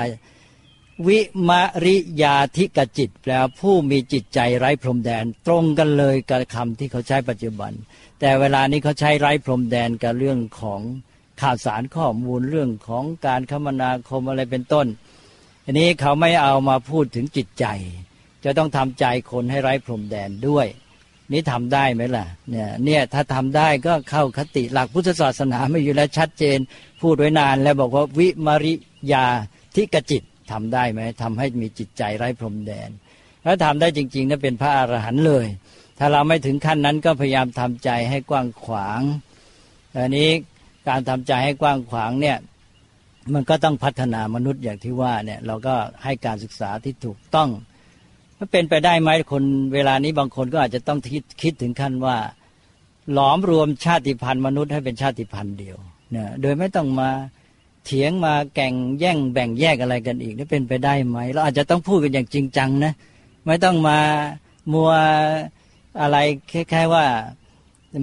วิมริยาธิกจิตแปลผู้มีจิตใจไร้พรมแดนตรงกันเลยกับคำที่เขาใช้ปัจจุบัน แต่เวลานี้เขาใช้ไร้พรมแดนกับเรื่องของข่าวสารข้อมูลเรื่องของการคมนาคมอะไรเป็นต้น อันนี้เขาไม่เอามาพูดถึงจิตใจ จะต้องทำใจคนให้ไร้พรมแดนด้วย นี่ทำได้ไหมล่ะเนี่ยเนี่ยถ้าทำได้ก็เข้าคติหลักพุทธศาสนาไม่อยู่แล้วชัดเจน พูดไว้นานแล้วบอกว่าวิมริยาทิกจิตทำได้ไหมทำให้มีจิตใจไร้พรมแดน ถ้าทำได้จริงๆนั่นเป็นพระอรหันต์เลย ถ้าเราไม่ถึงขั้นนั้นก็พยายามทำใจให้กว้างขวางอันนี้การทำใจให้กว้างขวางเนี่ย มันก็ต้องพัฒนามนุษย์อย่างที่ว่าเนี่ยเราก็ให้การศึกษาที่ถูกต้องมันเป็นไปได้ไหมคนเวลานี้บางคนก็อาจจะต้องคิดคิดถึงขั้นว่า หลอมรวมชาติพันธุ์มนุษย์ให้เป็นชาติพันธุ์เดียวเนี่ยโดยไม่ต้องมาเถียงมาแก่งแย่งแบ่งแยกอะไรกันอีกนี่เป็นไปได้ไหมเราอาจจะต้องพูดกันอย่างจริงจังนะไม่ต้องมามัวอะไรแค่ว่า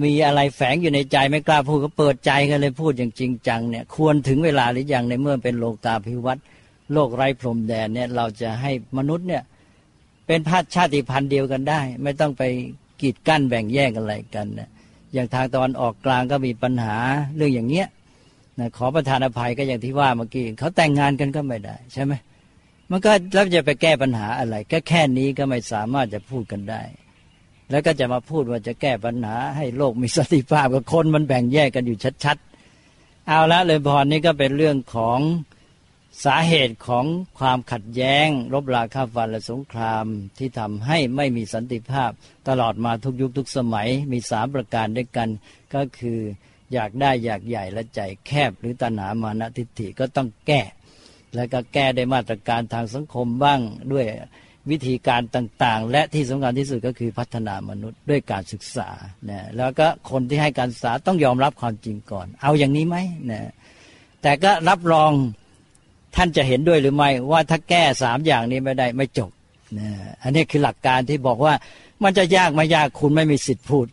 มีอะไรแฝงอยู่ในใจไม่กล้าพูดก็เปิดใจกันเลยพูดอย่างจริงจังเนี่ยควรถึงเวลาหรือยังในเมื่อเป็นโลกาภิวัตน์โลกไร้พรมแดนเนี่ยเราจะให้มนุษย์เนี่ยเป็นพาชาติพันธุ์เดียวกันได้ ไม่ต้องไปกีดกั้นแบ่งแยกอะไรกันนะอย่างทางตอนออกกลางก็มีปัญหาเรื่องอย่างเงี้ยนะขอประทานอภัยก็อย่างที่ว่าเมื่อกี้เขาแต่งงานกันก็ไม่ได้ใช่ไหมมันก็แล้วจะไปแก้ปัญหาอะไรแค่แค่นี้ก็ไม่สามารถจะพูดกันได้ แล้วก็จะมาพูดว่าจะแก้ปัญหาให้โลกมีสติภาพกับคนมันแบ่งแยกกันอยู่ชัดๆ เอาละเลยพรนี้ก็เป็นเรื่องของสาเหตุของความขัดแย้ง รบราฆ่าฟันและสงครามที่ทำให้ไม่มีสันติภาพ ตลอดมาทุกยุคทุกสมัยมีสามประการด้วยกัน ก็คืออยากได้อยากใหญ่และใจแคบหรือตัณหามานะทิฏฐิก็ต้องแก้ แล้วก็แก้ได้มาตรการทางสังคมบ้างด้วย วิธีการต่างๆ และที่สำคัญที่สุดก็คือพัฒนามนุษย์ด้วยการศึกษานะแล้วก็คนที่ให้การศึกษาต้องยอมรับความจริงก่อน เอาอย่างนี้ไหมนะแต่ก็รับรองท่านจะเห็นด้วยหรือไม่ว่าถ้าแก้สามอย่างนี้ไม่ได้ไม่จบนะอันนี้คือหลักการที่บอกว่ามันจะยากไม่ยากคุณไม่มีสิทธิ์พูด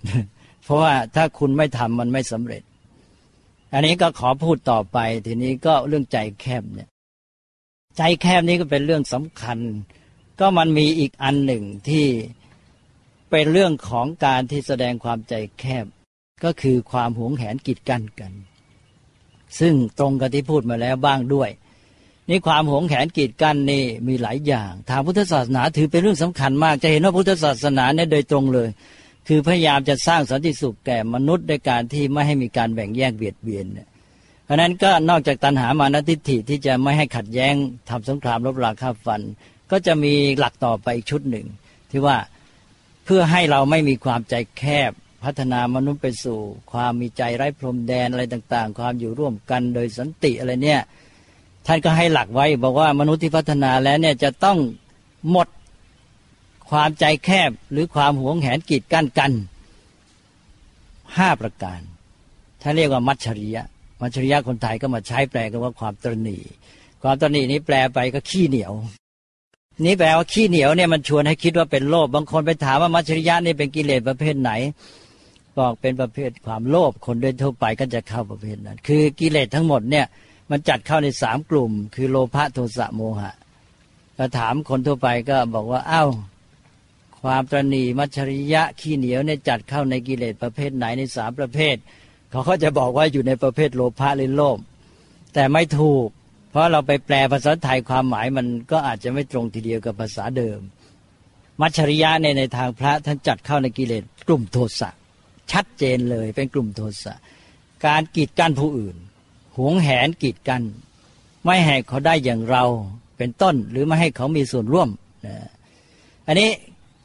เพราะว่าถ้าคุณไม่ทำมันไม่สำเร็จ อันนี้ก็ขอพูดต่อไป ทีนี้ก็เรื่องใจแคบเนี่ยใจแคบนี้ก็เป็นเรื่องสำคัญ ก็มันมีอีกอันหนึ่งที่เป็นเรื่องของการที่แสดงความใจแคบ ก็คือความหวงแหนกีดกันกัน ซึ่งตรงกับที่พูดมาแล้วบ้างด้วย นี่ความหวงแหนกีดกันนี่มีหลายอย่าง ทางพุทธศาสนาถือเป็นเรื่องสำคัญมาก จะเห็นว่าพุทธศาสนาเนี่ยโดยตรงเลย คือพยายามจะสร้างสันติสุขแก่มนุษย์ด้วยการที่ไม่ให้มีการแบ่งแยกเบียดเบียนเนี่ยเพราะนั้นก็นอกจากตัณหามานะทิฏฐิที่จะไม่ให้ขัดแย้งทำสงครามรบราฆ่าฟัน ก็จะมีหลักต่อไปชุดหนึ่ง ที่ว่าเพื่อให้เราไม่มีความใจแคบพัฒนามนุษย์ไปสู่ ความมีใจไร้พรมแดนอะไรต่าง ๆ ความอยู่ร่วมกันโดยสันติอะไรเนี่ยท่านก็ให้หลักไว้บอกว่ามนุษย์ที่พัฒนาแล้วเนี่ยจะต้องหมดความใจแคบหรือความหวงแหนกีดกั้นกันห้าประการท่านเรียกว่ามัชชริยะ มัชชริยะคนไทยก็มาใช้แปลกันว่าความตรณีความตรณีนี้แปลไปก็ขี้เหนียว นี่แปลว่าขี้เหนียวเนี่ยมันชวนให้คิดว่าเป็นโลภบางคนไปถามว่ามัจฉริยะนี่เป็นกิเลสประเภทไหน บอกเป็นประเภทความโลภคนโดยทั่วไปก็จะเข้าประเภทนั้น คือกิเลสทั้งหมดเนี่ยมันจัดเข้าในสามกลุ่ม คือโลภะโทสะโมหะก็ถามคนทั่วไปก็บอกว่าอ้าวความตรณีมัจฉริยะขี้เหนียวเนี่ยจัดเข้าในกิเลสประเภทไหนในสามประเภท เขาก็จะบอกว่าอยู่ในประเภทโลภะหรือโลภแต่ไม่ถูก ราะเราไปแปลภาษาไทยความหมายมันก็อาจจะไม่ตรงทีเดียวกับภาษาเดิม มัชริยะในในทางพระท่านจัดเข้าในกิเลสกลุ่มโทสะชัดเจนเลยเป็นกลุ่มโทสะการกีดกั้นผู้อื่น หวงแหนกีดกัน ไม่ให้เขาได้อย่างเราเป็นต้นหรือไม่ให้เขามีส่วนร่วมนะอันนี้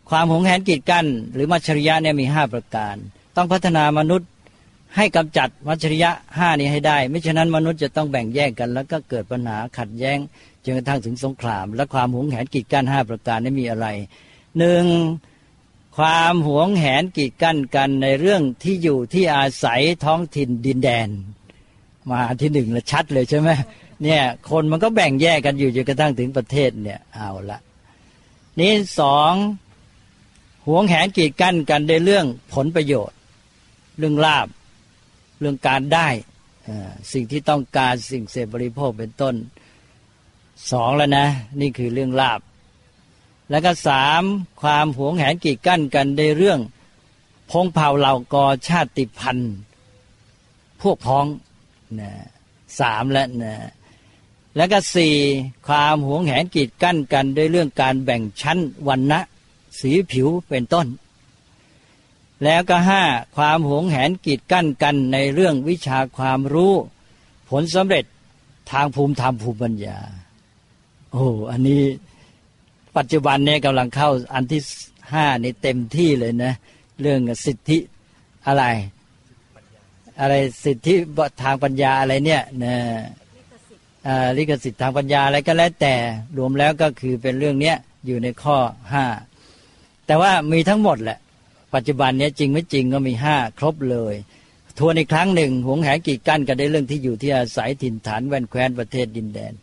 ความหวงแหนกีดกัน หรือมัชชริยะเนี่ยมีห้าประการ ต้องพัฒนามนุษย์ ให้กำจัดมัชริยะห้านี้ให้ได้ ไม่ฉะนั้นมนุษย์จะต้องแบ่งแยกกัน แล้วก็เกิดปัญหาขัดแย้งจนกระทั่งถึงสงคราม และความหวงแหนกีดกั้นห้าประการนี้มีอะไรหนึ่งความหวงแหนกีดกั้นกันในเรื่องที่อยู่ที่อาศัยท้องถิ่นดินแดน มาที่หนึ่งละชัดเลยใช่ไหมเนี่ยคนมันก็แบ่งแยกกันอยู่จนกระทั่งถึงประเทศเนี่ยเอาละนี่สองหวงแหนกีดกั้นกันในเรื่องผลประโยชน์ เรื่องลาบ เรื่องการได้สิ่งที่ต้องการสิ่งเสพบริโภคเป็นต้นสองแล้วนะ นี่คือเรื่องลาบ แล้วก็สามความหวงแหนกีดกั้นกันในเรื่อง พงเผ่าเหล่ากอชาติพันธุ์พวกพ้องนะสามแล้วนะแล้วก็สี่ความหวงแหนกีดกั้นกันด้วยเรื่องการแบ่งชั้นวันนะสีผิวเป็นต้น แล้วก็ห้าความหวงแหนกีดกั้นกันในเรื่องวิชาความรู้ ผลสำเร็จทางภูมิธรรมภูมิปัญญา โอ้อันนี้ปัจจุบันเนี่ยกำลังเข้าอันที่ห้านี่เต็มที่เลยนะ เรื่องสิทธิอะไร อะไรสิทธิทางปัญญาอะไรเนี่ยนะลิขสิทธิ์ทางปัญญาอะไรก็แล้วแต่รวมแล้วก็คือเป็นเรื่องเนี้ยอยู่ในข้อห้าแต่ว่ามีทั้งหมดแหละ ปัจจุบันนี้จริงไม่จริงก็มีห้าครบเลยทวนอีกครั้งหนึ่งหวงแหนกีดกั้นกันในเรื่องที่อยู่ที่อาศัยถิ่นฐานแวนแคว้นประเทศดินแดน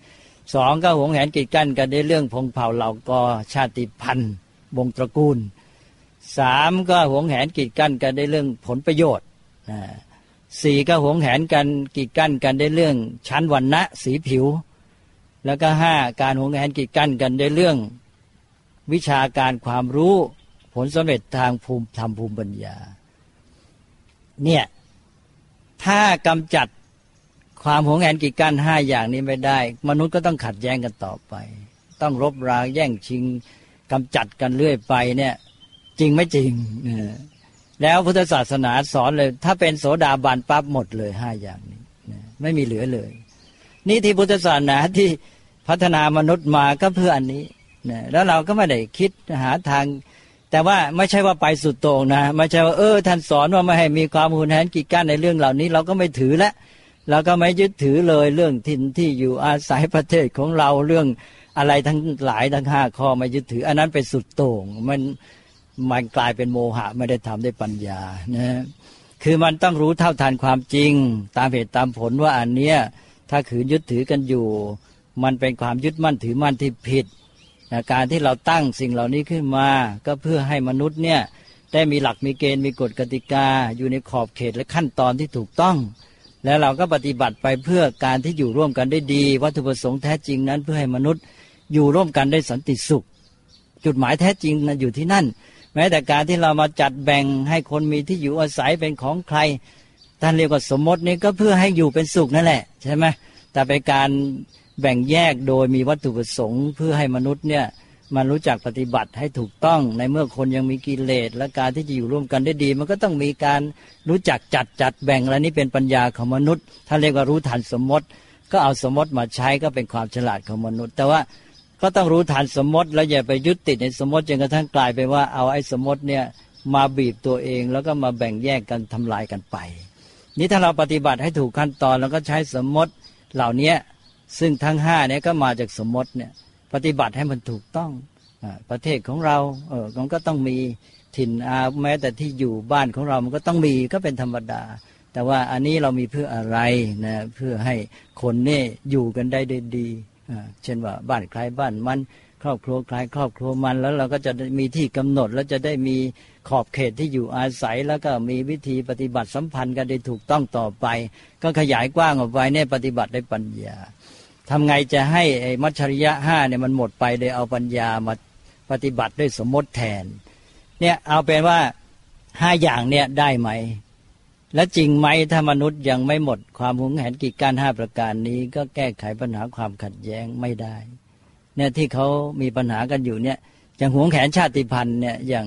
สองก็หวงแหนกีดกั้นกันในเรื่องพงเผ่าเหล่ากอชาติพันธุ์วงตระกูลสามก็หวงแหนกีดกั้นกันในเรื่องผลประโยชน์สี่ก็หวงแหนกันกีดกั้นกันในเรื่องชั้นวันณะสีผิว แล้วก็ห้าการหวงแหนกีดกั้นกันในเรื่อง วิชาการความรู้ ผลสำเร็จทางภูมิธรรมภูมิปัญญา เนี่ยถ้ากำจัดความหวงแหนกิจการห้าอย่างนี้ไม่ได้ มนุษย์ก็ต้องขัดแย้งกันต่อไป ต้องรบราแย่งชิงกำจัดกันเรื่อยไปเนี่ยจริงไม่จริง แล้วพุทธศาสนาสอนเลย ถ้าเป็นโสดาบันปั๊บหมดเลยห้าอย่างนี้ไม่มีเหลือเลย นี่ที่พุทธศาสนาที่พัฒนามนุษย์มาก็เพื่ออันนี้นแล้วเราก็ไม่ได้คิดหาทาง แต่ว่าไม่ใช่ว่าไปสุดโต่งนะไม่ใช่ว่าเออท่านสอนว่าไม่ให้มีความหุนแหนกีดกั้นในเรื่องเหล่านี้ เราก็ไม่ถือแล้วเราก็ไม่ยึดถือเลยเรื่องทินที่อยู่อาศัยประเทศของเราเรื่องอะไรทั้งหลายทั้งห้าข้อไม่ยึดถือ อันนั้นไปสุดโต่งมันมันกลายเป็นโมหะไม่ได้ทำได้ปัญญานะคือมันต้องรู้เท่าทันความจริง ตามเหตุตามผลว่าอันเนี้ยถ้าขืนยึดถือกันอยู่ มันเป็นความยึดมั่นถือมั่นที่ผิด การที่เราตั้งสิ่งเหล่านี้ขึ้นมา ก็เพื่อให้มนุษย์เนี่ยได้มีหลักมีเกณฑ์มีกฎกติกา อยู่ในขอบเขตและขั้นตอนที่ถูกต้อง แล้วเราก็ปฏิบัติไปเพื่อการที่อยู่ร่วมกันได้ดี วัตถุประสงค์แท้จริงนั้นเพื่อให้มนุษย์อยู่ร่วมกันได้สันติสุข จุดหมายแท้จริงนะอยู่ที่นั่น แม้แต่การที่เรามาจัดแบ่งให้คนมีที่อยู่อาศัยเป็นของใครท่านเรียกว่าสมมตินี้ก็เพื่อให้อยู่เป็นสุขนั่นแหละใช่ไหมแต่เป็นการ แบ่งแยกโดยมีวัตถุประสงค์ เพื่อให้มนุษย์เนี่ยมันรู้จักปฏิบัติให้ถูกต้องในเมื่อคนยังมีกิเลสและการที่จะอยู่ร่วมกันได้ดี มันก็ต้องมีการรู้จักจัดจัดแบ่งและนี่เป็นปัญญาของมนุษย์ถ้าเรียกว่ารู้ทันสมมติ ก็เอาสมมติมาใช้ก็เป็นความฉลาดของมนุษย์ แต่ว่าก็ต้องรู้ทันสมมติ แล้วอย่าไปยึดติดในสมมติจนกระทั่งกลายไปว่าเอาไอ้สมมติเนี่ยมาบีบตัวเองแล้วก็มาแบ่งแยกกันทำลายกันไป นี่ถ้าเราปฏิบัติให้ถูกขั้นตอนแล้วก็ใช้สมมติเหล่านี้ ซึ่งทั้งห้าเนี่ยก็มาจากสมมติเนี่ยปฏิบัติให้มันถูกต้องอประเทศของเราเออมันก็ต้องมีถิ่นอาแม้แต่ที่อยู่บ้านของเรามันก็ต้องมีก็เป็นธรรมดา แต่ว่าอันนี้เรามีเพื่ออะไรนะเพื่อให้คนเนี่ยอยู่กันได้ดีเช่นว่าบ้านใครบ้านมันครอบครัวใครครอบครัวมันแล้วเราก็จะมีที่กำหนดแล้วจะได้มีขอบเขตที่อยู่อาศัย แล้วก็มีวิธีปฏิบัติสัมพันธ์กันได้ถูกต้องต่อไป ก็ขยายกว้างออกไปเนี่ยปฏิบัติได้ปัญญา ทำไงจะให้ไอ้มัชริยะห้าเนี่ยมันหมดไปเลยเอาปัญญามาปฏิบัติด้วยสมมติแทน เนี่ยเอาเป็นว่าห้าอย่างเนี่ยได้ไหม และจริงไหมถ้ามนุษย์ยังไม่หมดความหวงแหนกิจการห้าประการนี้ ก็แก้ไขปัญหาความขัดแย้งไม่ได้ เนี่ยที่เขามีปัญหากันอยู่เนี่ยอย่างหวงแหนชาติพันธุ์เนี่ยอย่าง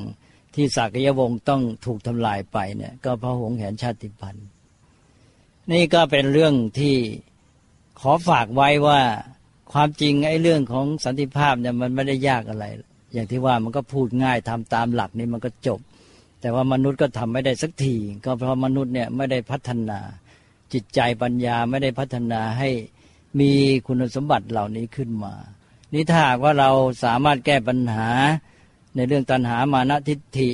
ที่สากยวงศ์ต้องถูกทำลายไปเนี่ย ก็เพราะหวงแหนชาติพันธุ์ นี่ก็เป็นเรื่องที่ ขอฝากไว้ว่าความจริงไอ้เรื่องของสันติภาพเนี่ยมันไม่ได้ยากอะไร อย่างที่ว่ามันก็พูดง่ายทำตามหลักนี่มันก็จบ แต่ว่ามนุษย์ก็ทำไม่ได้สักที ก็เพราะมนุษย์เนี่ยไม่ได้พัฒนาจิตใจปัญญาไม่ได้พัฒนาให้มีคุณสมบัติเหล่านี้ขึ้นมา นี่ถ้าว่าเราสามารถแก้ปัญหาในเรื่องตัณหามานะทิฏฐิ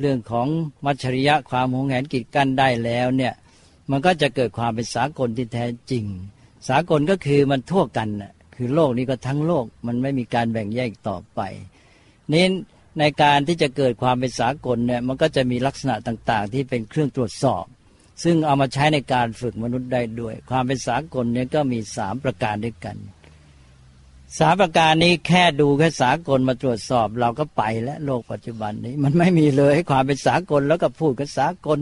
เรื่องของมัชริยะความหงแหนกิจกั้นได้แล้วเนี่ยมันก็จะเกิดความเป็นสากลที่แท้จริง สากลก็คือมันทั่วกันน่ะคือโลกนี้ก็ทั้งโลกมันไม่มีการแบ่งแยกต่อไปนี้ในการที่จะเกิดความเป็นสากลเนี่ยมันก็จะมีลักษณะต่างๆ ที่เป็นเครื่องตรวจสอบ ซึ่งเอามาใช้ในการฝึกมนุษย์ได้ด้วย ความเป็นสากลเนี่ยก็มีสามประการด้วยกัน สาประการนี้แค่ดูแค่สากลมาตรวจสอบ เราก็ไปแล้วโลกปัจจุบันนี้ มันไม่มีเลยความเป็นสากลแล้วก็พูดกันสากล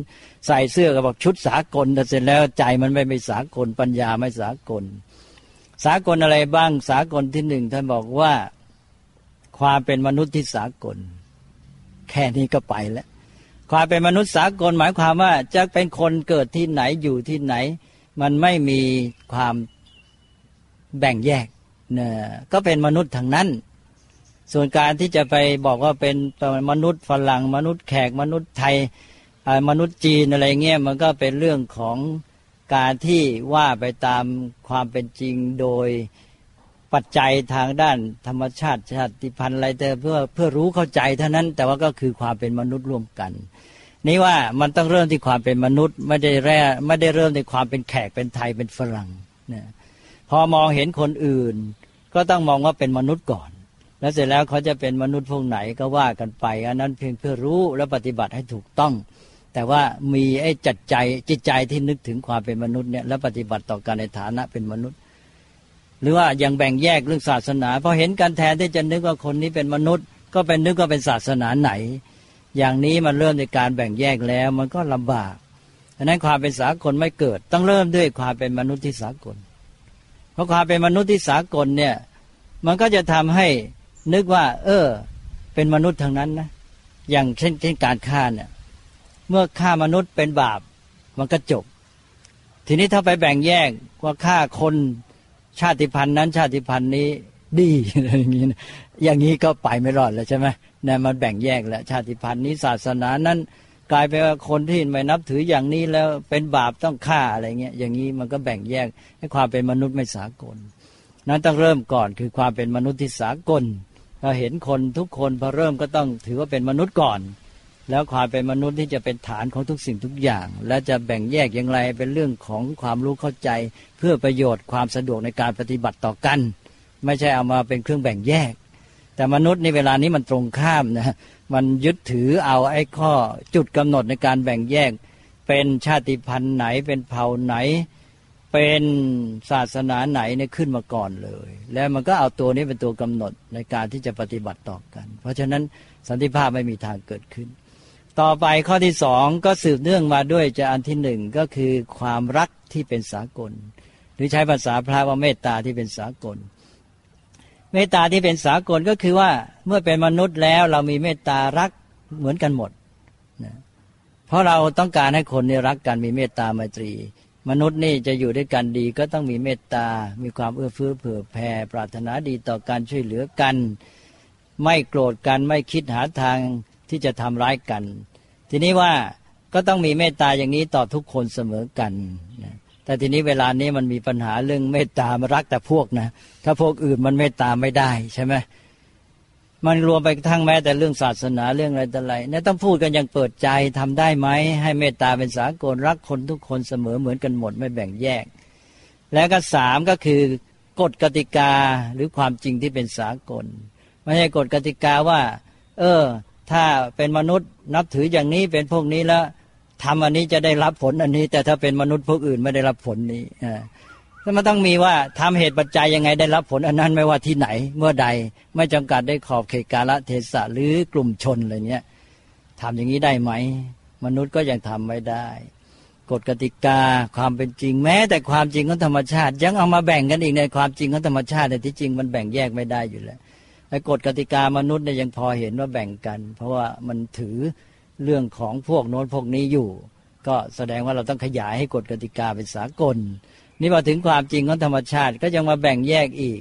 ใส่เสื้อก็บอกชุดสากลแต่เสร็จแล้วใจมันไม่เป็นสากลปัญญาไม่สากล สากลอะไรบ้างสากลที่หนึ่งท่านบอกว่าความเป็นมนุษย์ที่สากล แค่นี้ก็ไปแล้ว ความเป็นมนุษย์สากลหมายความว่าจะเป็นคนเกิดที่ไหนอยู่ที่ไหน มันไม่มีความแบ่งแยก นี่ยก็เป็นมนุษย์ทางนั้น ส่วนการที่จะไปบอกว่าเป็นมนุษย์ฝรั่งมนุษย์แขกมนุษย์ไทยมนุษย์จีนอะไรเงี้ยมันก็เป็นเรื่องของการที่ว่าไปตามความเป็นจริงโดยปัจจัยทางด้านธรรมชาติชาติพันธุ์อะไรแต่เพื่อเพื่อรู้เข้าใจเท่านั้น แต่ว่าก็คือความเป็นมนุษย์ร่วมกัน นี่ว่ามันต้องเริ่มที่ความเป็นมนุษย์ไม่ได้แร่ไม่ได้เริ่มในความเป็นแขกเป็นไทยเป็นฝรั่งเนี่ยพอมองเห็นคนอื่น ก็ต้องมองว่าเป็นมนุษย์ก่อน แล้วเสร็จแล้วเขาจะเป็นมนุษย์พวกไหนก็ว่ากันไป อันนั้นเพียงเพื่อรู้และปฏิบัติให้ถูกต้อง แต่ว่ามีไอ้จัดใจจิตใจที่นึกถึงความเป็นมนุษย์เนี่ยและปฏิบัติต่อการในฐานะเป็นมนุษย์ หรือว่ายังแบ่งแยกเรื่องศาสนาพอเห็นกันแทนที่จะนึกว่าคนนี้เป็นมนุษย์ ก็เป็นนึกว่าเป็นศาสนาไหน อย่างนี้มันเริ่มในการแบ่งแยกแล้วมันก็ลำบากดังนั้นความเป็นสากลไม่เกิด ต้องเริ่มด้วยความเป็นมนุษย์ที่สากล เพราะความเป็นมนุษย์ที่สากลเนี่ย มันก็จะทำให้นึกว่า เออ เป็นมนุษย์ทางนั้นนะอย่างเช่นเช่นการฆ่าเนี่ย เมื่อฆ่ามนุษย์เป็นบาป มันก็จบ ทีนี้ถ้าไปแบ่งแยกว่าฆ่าคนชาติพันธุ์นั้น ชาติพันธุ์นี้ดีอะไรอย่างนี้อย่างนี้ก็ไปไม่รอดแล้วใช่ไหมเนี่ยมันแบ่งแยกแล้วชาติพันธุ์นี้ศาสนานั้น กลายเป็นว่าคนที่ไม่นับถืออย่างนี้แล้วเป็นบาปต้องฆ่าอะไรเงี้ยอย่างนี้มันก็แบ่งแยกให้ความเป็นมนุษย์ไม่สากล นั้นต้องเริ่มก่อนคือความเป็นมนุษย์ที่สากลเราเห็นคนทุกคนพอเริ่มก็ต้องถือว่าเป็นมนุษย์ก่อน แล้วความเป็นมนุษย์ที่จะเป็นฐานของทุกสิ่งทุกอย่าง และจะแบ่งแยกอย่างไรเป็นเรื่องของความรู้เข้าใจ เพื่อประโยชน์ความสะดวกในการปฏิบัติต่อกัน ไม่ใช่เอามาเป็นเครื่องแบ่งแยก แต่มนุษย์ในเวลานี้มันตรงข้ามนะมันยึดถือเอาไอ้ข้อจุดกำหนดในการแบ่งแยก เป็นชาติพันธุ์ไหนเป็นเผ่าไหน เป็นศาสนาไหนเนี่ยขึ้นมาก่อนเลย แล้วมันก็เอาตัวนี้เป็นตัวกำหนดในการที่จะปฏิบัติต่อกัน เพราะฉะนั้นสันติภาพไม่มีทางเกิดขึ้น ต่อไปข้อที่สองก็สืบเนื่องมาด้วยจะอันที่หนึ่งก็คือความรักที่เป็นสากล หรือใช้ภาษาพระว่าเมตตาที่เป็นสากล เมตตาที่เป็นสากลก็คือว่าเมื่อเป็นมนุษย์แล้วเรามีเมตตารักเหมือนกันหมดนะเพราะเราต้องการให้คนนี่รักกันมีเมตตาไมตรี มนุษย์นี่จะอยู่ด้วยกันดี ก็ต้องมีเมตตา มีความเอื้อเฟื้อเผื่อแผ่ ปรารถนาดีต่อการช่วยเหลือกัน ไม่โกรธกันไม่คิดหาทางที่จะทำร้ายกัน ทีนี้ว่าก็ต้องมีเมตตาอย่างนี้ต่อทุกคนเสมอกันนะ แต่ทีนี้เวลานี้มันมีปัญหาเรื่องเมตตามารักแต่พวกนะ ถ้าพวกอื่นมันเมตตาไม่ได้ใช่ไหมมันรวมไปทั้งแม้แต่เรื่องศาสนาเรื่องอะไรต่ออะไรเนี่ยต้องพูดกันอย่างเปิดใจทำได้ไหมให้เมตตาเป็นสากลรักคนทุกคนเสมอเหมือนกันหมดไม่แบ่งแยก แล้วก็สามก็คือกฎกติกาหรือความจริงที่เป็นสากล ไม่ใช่กฎกติกาว่า เออ ถ้าเป็นมนุษย์นับถืออย่างนี้เป็นพวกนี้แล้ว ทำอันนี้จะได้รับผลอันนี้ แต่ถ้าเป็นมนุษย์พวกอื่นไม่ได้รับผลนี้อ่ามันต้องมีว่าทำเหตุปัจจัยยังไงได้รับผลอันนั้นไม่ว่าที่ไหนเมื่อใดไม่จำกัดได้ขอบเขตกาลเทศะหรือกลุ่มชนอะไรเนี้ยทำอย่างนี้ได้ไหม มนุษย์ก็ยังทำไม่ได้ กฎกติกาความเป็นจริงแม้ แต่ความจริงของธรรมชาติ ยังเอามาแบ่งกันอีกในความจริงของธรรมชาติในที่จริงมันแบ่งแยกไม่ได้อยู่แล้วไอ้กฎกติกามนุษย์เนี่ยยังพอเห็นว่าแบ่งกัน เพราะว่ามันถือ เรื่องของพวกโน้นพวกนี้อยู่ ก็แสดงว่าเราต้องขยายให้กฎกติกาเป็นสากล นี่พอถึงความจริงของธรรมชาติก็ยังมาแบ่งแยกอีก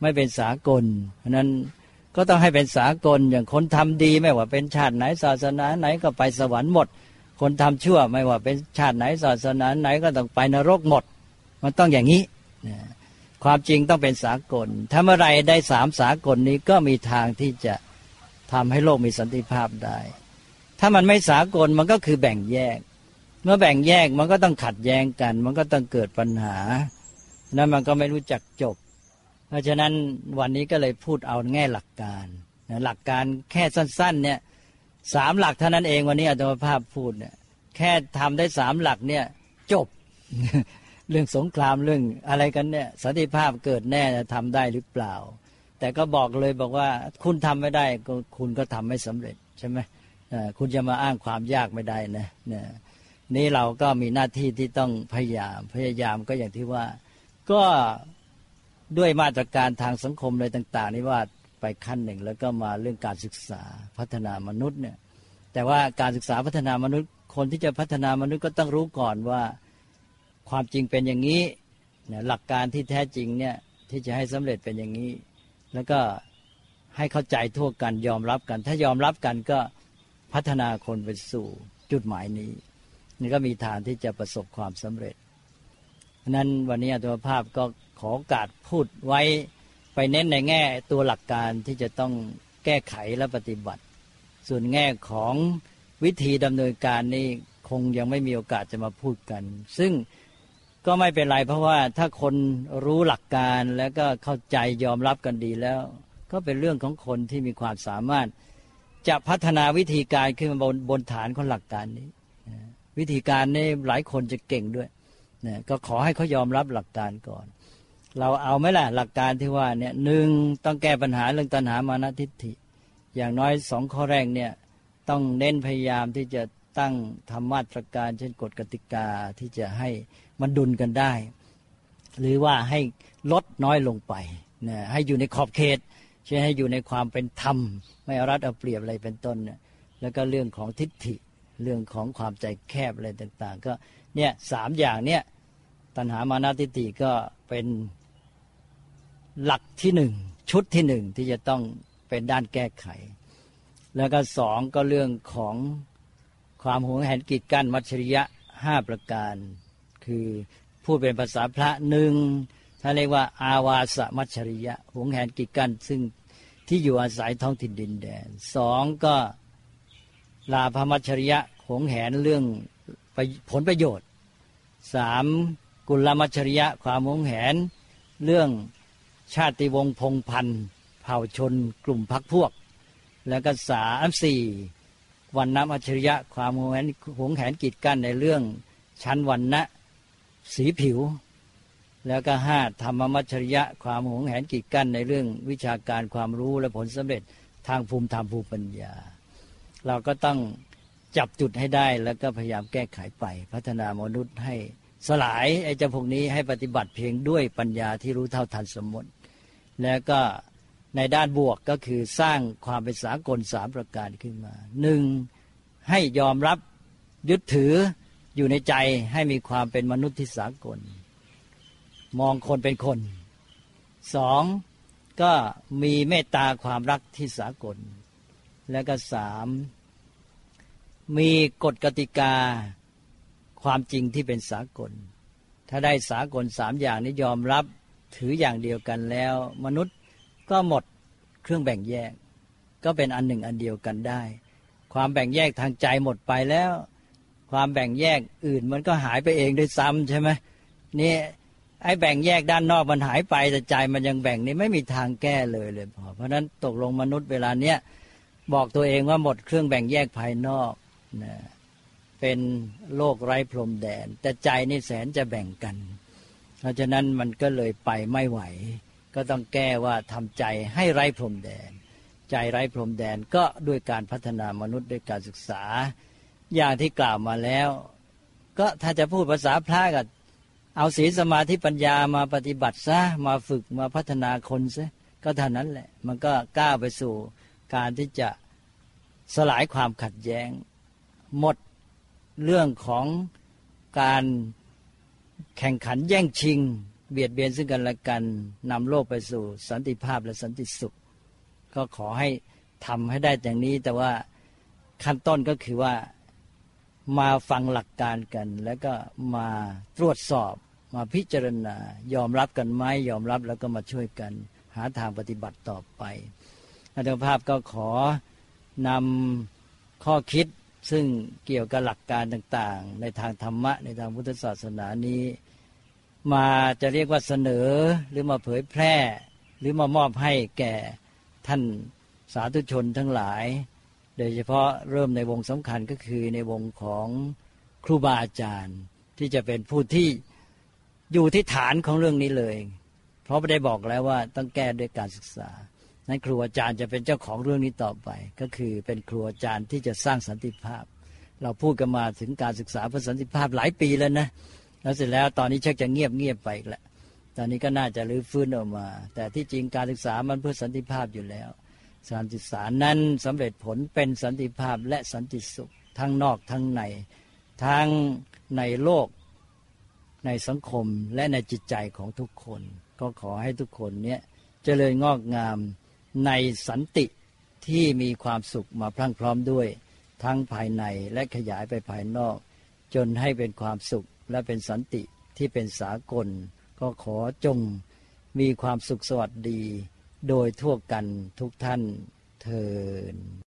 ไม่เป็นสากลเพราะนั้นก็ต้องให้เป็นสากลอย่างคนทำดีไม่ว่าเป็นชาติไหนศาสนาไหนก็ไปสวรรค์หมด คนทำชั่วไม่ว่าเป็นชาติไหนศาสนาไหนก็ต้องไปนรกหมด มันต้องอย่างนี้ความจริงต้องเป็นสากลถ้าเมื่อไรได้สามสากลนี้ก็มีทางที่จะทำให้โลกมีสันติภาพได้ ถ้ามันไม่สากลมันก็คือแบ่งแยก เมื่อแบ่งแยกมันก็ต้องขัดแย้งกัน มันก็ต้องเกิดปัญหานั้นมันก็ไม่รู้จักจบ เพราะฉะนั้นวันนี้ก็เลยพูดเอาแง่หลักการหลักการแค่สั้น ๆ เนี่ยสามหลักเท่านั้นเองวันนี้อาตมาภาพพูดเนี่ยแค่ทำได้สามหลักเนี่ยจบ เรื่องสงครามเรื่องอะไรกันเนี่ยสันติภาพเกิดแน่จะทำได้หรือเปล่า แต่ก็บอกเลยบอกว่าคุณทำไม่ได้คุณก็ทำไม่สำเร็จใช่ไหม คุณจะมาอ้างความยากไม่ได้นะนี่เราก็มีหน้าที่ที่ต้องพยายามพยายามก็อย่างที่ว่า ก็ด้วยมาตรการทางสังคมอะไรต่าง ๆ นี่ว่าไปขั้นหนึ่งแล้วก็มาเรื่องการศึกษาพัฒนามนุษย์เนี่ยแต่ว่าการศึกษาพัฒนามนุษย์ คนที่จะพัฒนามนุษย์ก็ต้องรู้ก่อนว่าความจริงเป็นอย่างนี้หลักการที่แท้จริงเนี่ยที่จะให้สำเร็จเป็นอย่างนี้ แล้วก็ให้เข้าใจทั่วกันยอมรับกัน ถ้ายอมรับกันก็ พัฒนาคนไปสู่จุดหมายนี้ นี่ก็มีทางที่จะประสบความสำเร็จนั้นวันนี้อัตภาพก็ขอโอกาสพูดไว้ไปเน้นในแง่ตัวหลักการที่จะต้องแก้ไขและปฏิบัติ ส่วนแง่ของวิธีดำเนินการนี่คงยังไม่มีโอกาสจะมาพูดกัน ซึ่งก็ไม่เป็นไรเพราะว่าถ้าคนรู้หลักการแล้วก็เข้าใจยอมรับกันดีแล้ว ก็เป็นเรื่องของคนที่มีความสามารถ จะพัฒนาวิธีการขึ้นมาบนบนฐานของหลักการนี้ วิธีการนี้หลายคนจะเก่งด้วยนะก็ขอให้เขายอมรับหลักการก่อน เราเอาไหมล่ะหลักการที่ว่าเนี่ยหนึ่งต้องแก้ปัญหาเรื่องตัณหามานะทิฏฐิ อย่างน้อยสองข้อแรกเนี่ยต้องเน้นพยายามที่จะตั้งธรรมมาตรการ เช่นกฎกติกาที่จะให้มันดุลกันได้ หรือว่าให้ลดน้อยลงไปนะให้อยู่ในขอบเขต ช่นให้อยู่ในความเป็นธรรม ไม่เอารัดเอาเปรียบอะไรเป็นต้นเนี่ยแล้วก็เรื่องของทิฏฐิเรื่องของความใจแคบอะไรต่าง ๆ ก็เนี่ยสามอย่างเนี่ยตัณหามานาทิฏฐิก็เป็นหลักที่หนึ่งชุดที่หนึ่งที่จะต้องเป็นด้านแก้ไข แล้วก็สองก็เรื่องของความหวงแหนกิจกั้นมัชริยะห้าประการ คือพูดเป็นภาษาพระหนึ่ง ท่านเรียกว่า อาวาสมัชริยะหวงแหนกิจกันซึ่งที่อยู่อาศัยท้องถิ่นดินแดนสองก็ลาภมัชริยะหวงแหนเรื่องผลประโยชน์สามกุลมัชริยะความหวงแหน เรื่องชาติวงศ์พงพันธ์เผ่าชนกลุ่มพักพวก แล้วก็สามสี่วันน้ำอัจฉริยะความหวงแหนหวงแหนกิจกันในเรื่องชั้นวันนะสีผิว แล้วก็ห้าธรรมมัชริยะความหงแหนกิจกั้นในเรื่องวิชาการความรู้และผลสำเร็จทางภูมิธรรมภูมิปัญญา เราก็ต้องจับจุดให้ได้แล้วก็พยายามแก้ไขไป พัฒนามนุษย์ให้สลายไอ้เจ้าพวกนี้ให้ปฏิบัติเพียงด้วยปัญญาที่รู้เท่าทันสมมติ แล้วก็ในด้านบวกก็คือสร้างความเป็นสากลสามประการขึ้นมาหนึ่งให้ยอมรับยึดถืออยู่ในใจให้มีความเป็นมนุษย์ที่สากล มองคนเป็นคนสองก็มีเมตตาความรักที่สากล และก็สามมีกฎกติกาความจริงที่เป็นสากล ถ้าได้สากลสามอย่างนี้ยอมรับถืออย่างเดียวกันแล้ว มนุษย์ก็หมดเครื่องแบ่งแยก ก็เป็นอันหนึ่งอันเดียวกันได้ ความแบ่งแยกทางใจหมดไปแล้ว ความแบ่งแยกอื่นมันก็หายไปเองด้วยซ้ำใช่ไหมนี่ ไอ้แบ่งแยกด้านนอกมันหายไปแต่ใจมันยังแบ่งนี่ไม่มีทางแก้เลยเลยพอเพราะนั้นตกลงมนุษย์เวลาเนี้ยบอกตัวเองว่าหมดเครื่องแบ่งแยกภายนอกนะเป็นโลกไร้พรมแดน แต่ใจนี่แสนจะแบ่งกัน เพราะฉะนั้นมันก็เลยไปไม่ไหว ก็ต้องแก้ว่าทำใจให้ไร้พรมแดน ใจไร้พรมแดนก็ด้วยการพัฒนามนุษย์ด้วยการศึกษา อย่างที่กล่าวมาแล้ว ก็ถ้าจะพูดภาษาพระก็ เอาศีลสมาธิปัญญามาปฏิบัติซะมาฝึกมาพัฒนาคนซะก็เท่านั้นแหละ มันก็ก้าวไปสู่การที่จะสลายความขัดแย้ง หมดเรื่องของการแข่งขันแย่งชิง เบียดเบียนซึ่งกันและกันนำโลกไปสู่ สันติภาพและสันติสุข ก็ขอให้ทำให้ได้อย่างนี้แต่ว่าขั้นต้นก็คือว่า มาฟังหลักการกัน แล้วก็มาตรวจสอบ มาพิจารณา ยอมรับกันไหมยอมรับแล้วก็มาช่วยกัน หาทางปฏิบัติต่อไปอาจารย์ภาพก็ขอนำข้อคิดซึ่งเกี่ยวกับหลักการต่างๆ ในทางธรรมะ ในทางพุทธศาสนานี้ มาจะเรียกว่าเสนอหรือมาเผยแพร่ หรือมามอบให้แก่ท่านสาธุชนทั้งหลาย โดยเฉพาะเริ่มในวงสำคัญก็คือในวงของครูบาอาจารย์ ที่จะเป็นผู้ที่อยู่ที่ฐานของเรื่องนี้เลย เพราะไม่ได้บอกแล้วว่าต้องแก้ด้วยการศึกษา นั้นครูอาจารย์จะเป็นเจ้าของเรื่องนี้ต่อไป ก็คือเป็นครูอาจารย์ที่จะสร้างสันติภาพ เราพูดกันมาถึงการศึกษาเพื่อสันติภาพหลายปีแล้วนะ แล้วเสร็จแล้วตอนนี้ชักจะเงียบเงียบไปอีกแล้วตอนนี้ก็น่าจะรื้อฟื้นออกมา แต่ที่จริงการศึกษามันเพื่อสันติภาพอยู่แล้ว สันติสารนั้นสำเร็จผลเป็นสันติภาพและสันติสุขทั้งนอกทั้งใน ทั้งในโลก ในสังคมและในจิตใจของทุกคน ก็ขอให้ทุกคนเนี้ยเจริญงอกงามในสันติที่มีความสุขมาพรั่งพร้อมด้วย ทั้งภายในและขยายไปภายนอก จนให้เป็นความสุขและเป็นสันติที่เป็นสากล ก็ขอจงมีความสุขสวัสดี โดยทั่วกันทุกท่านเทิน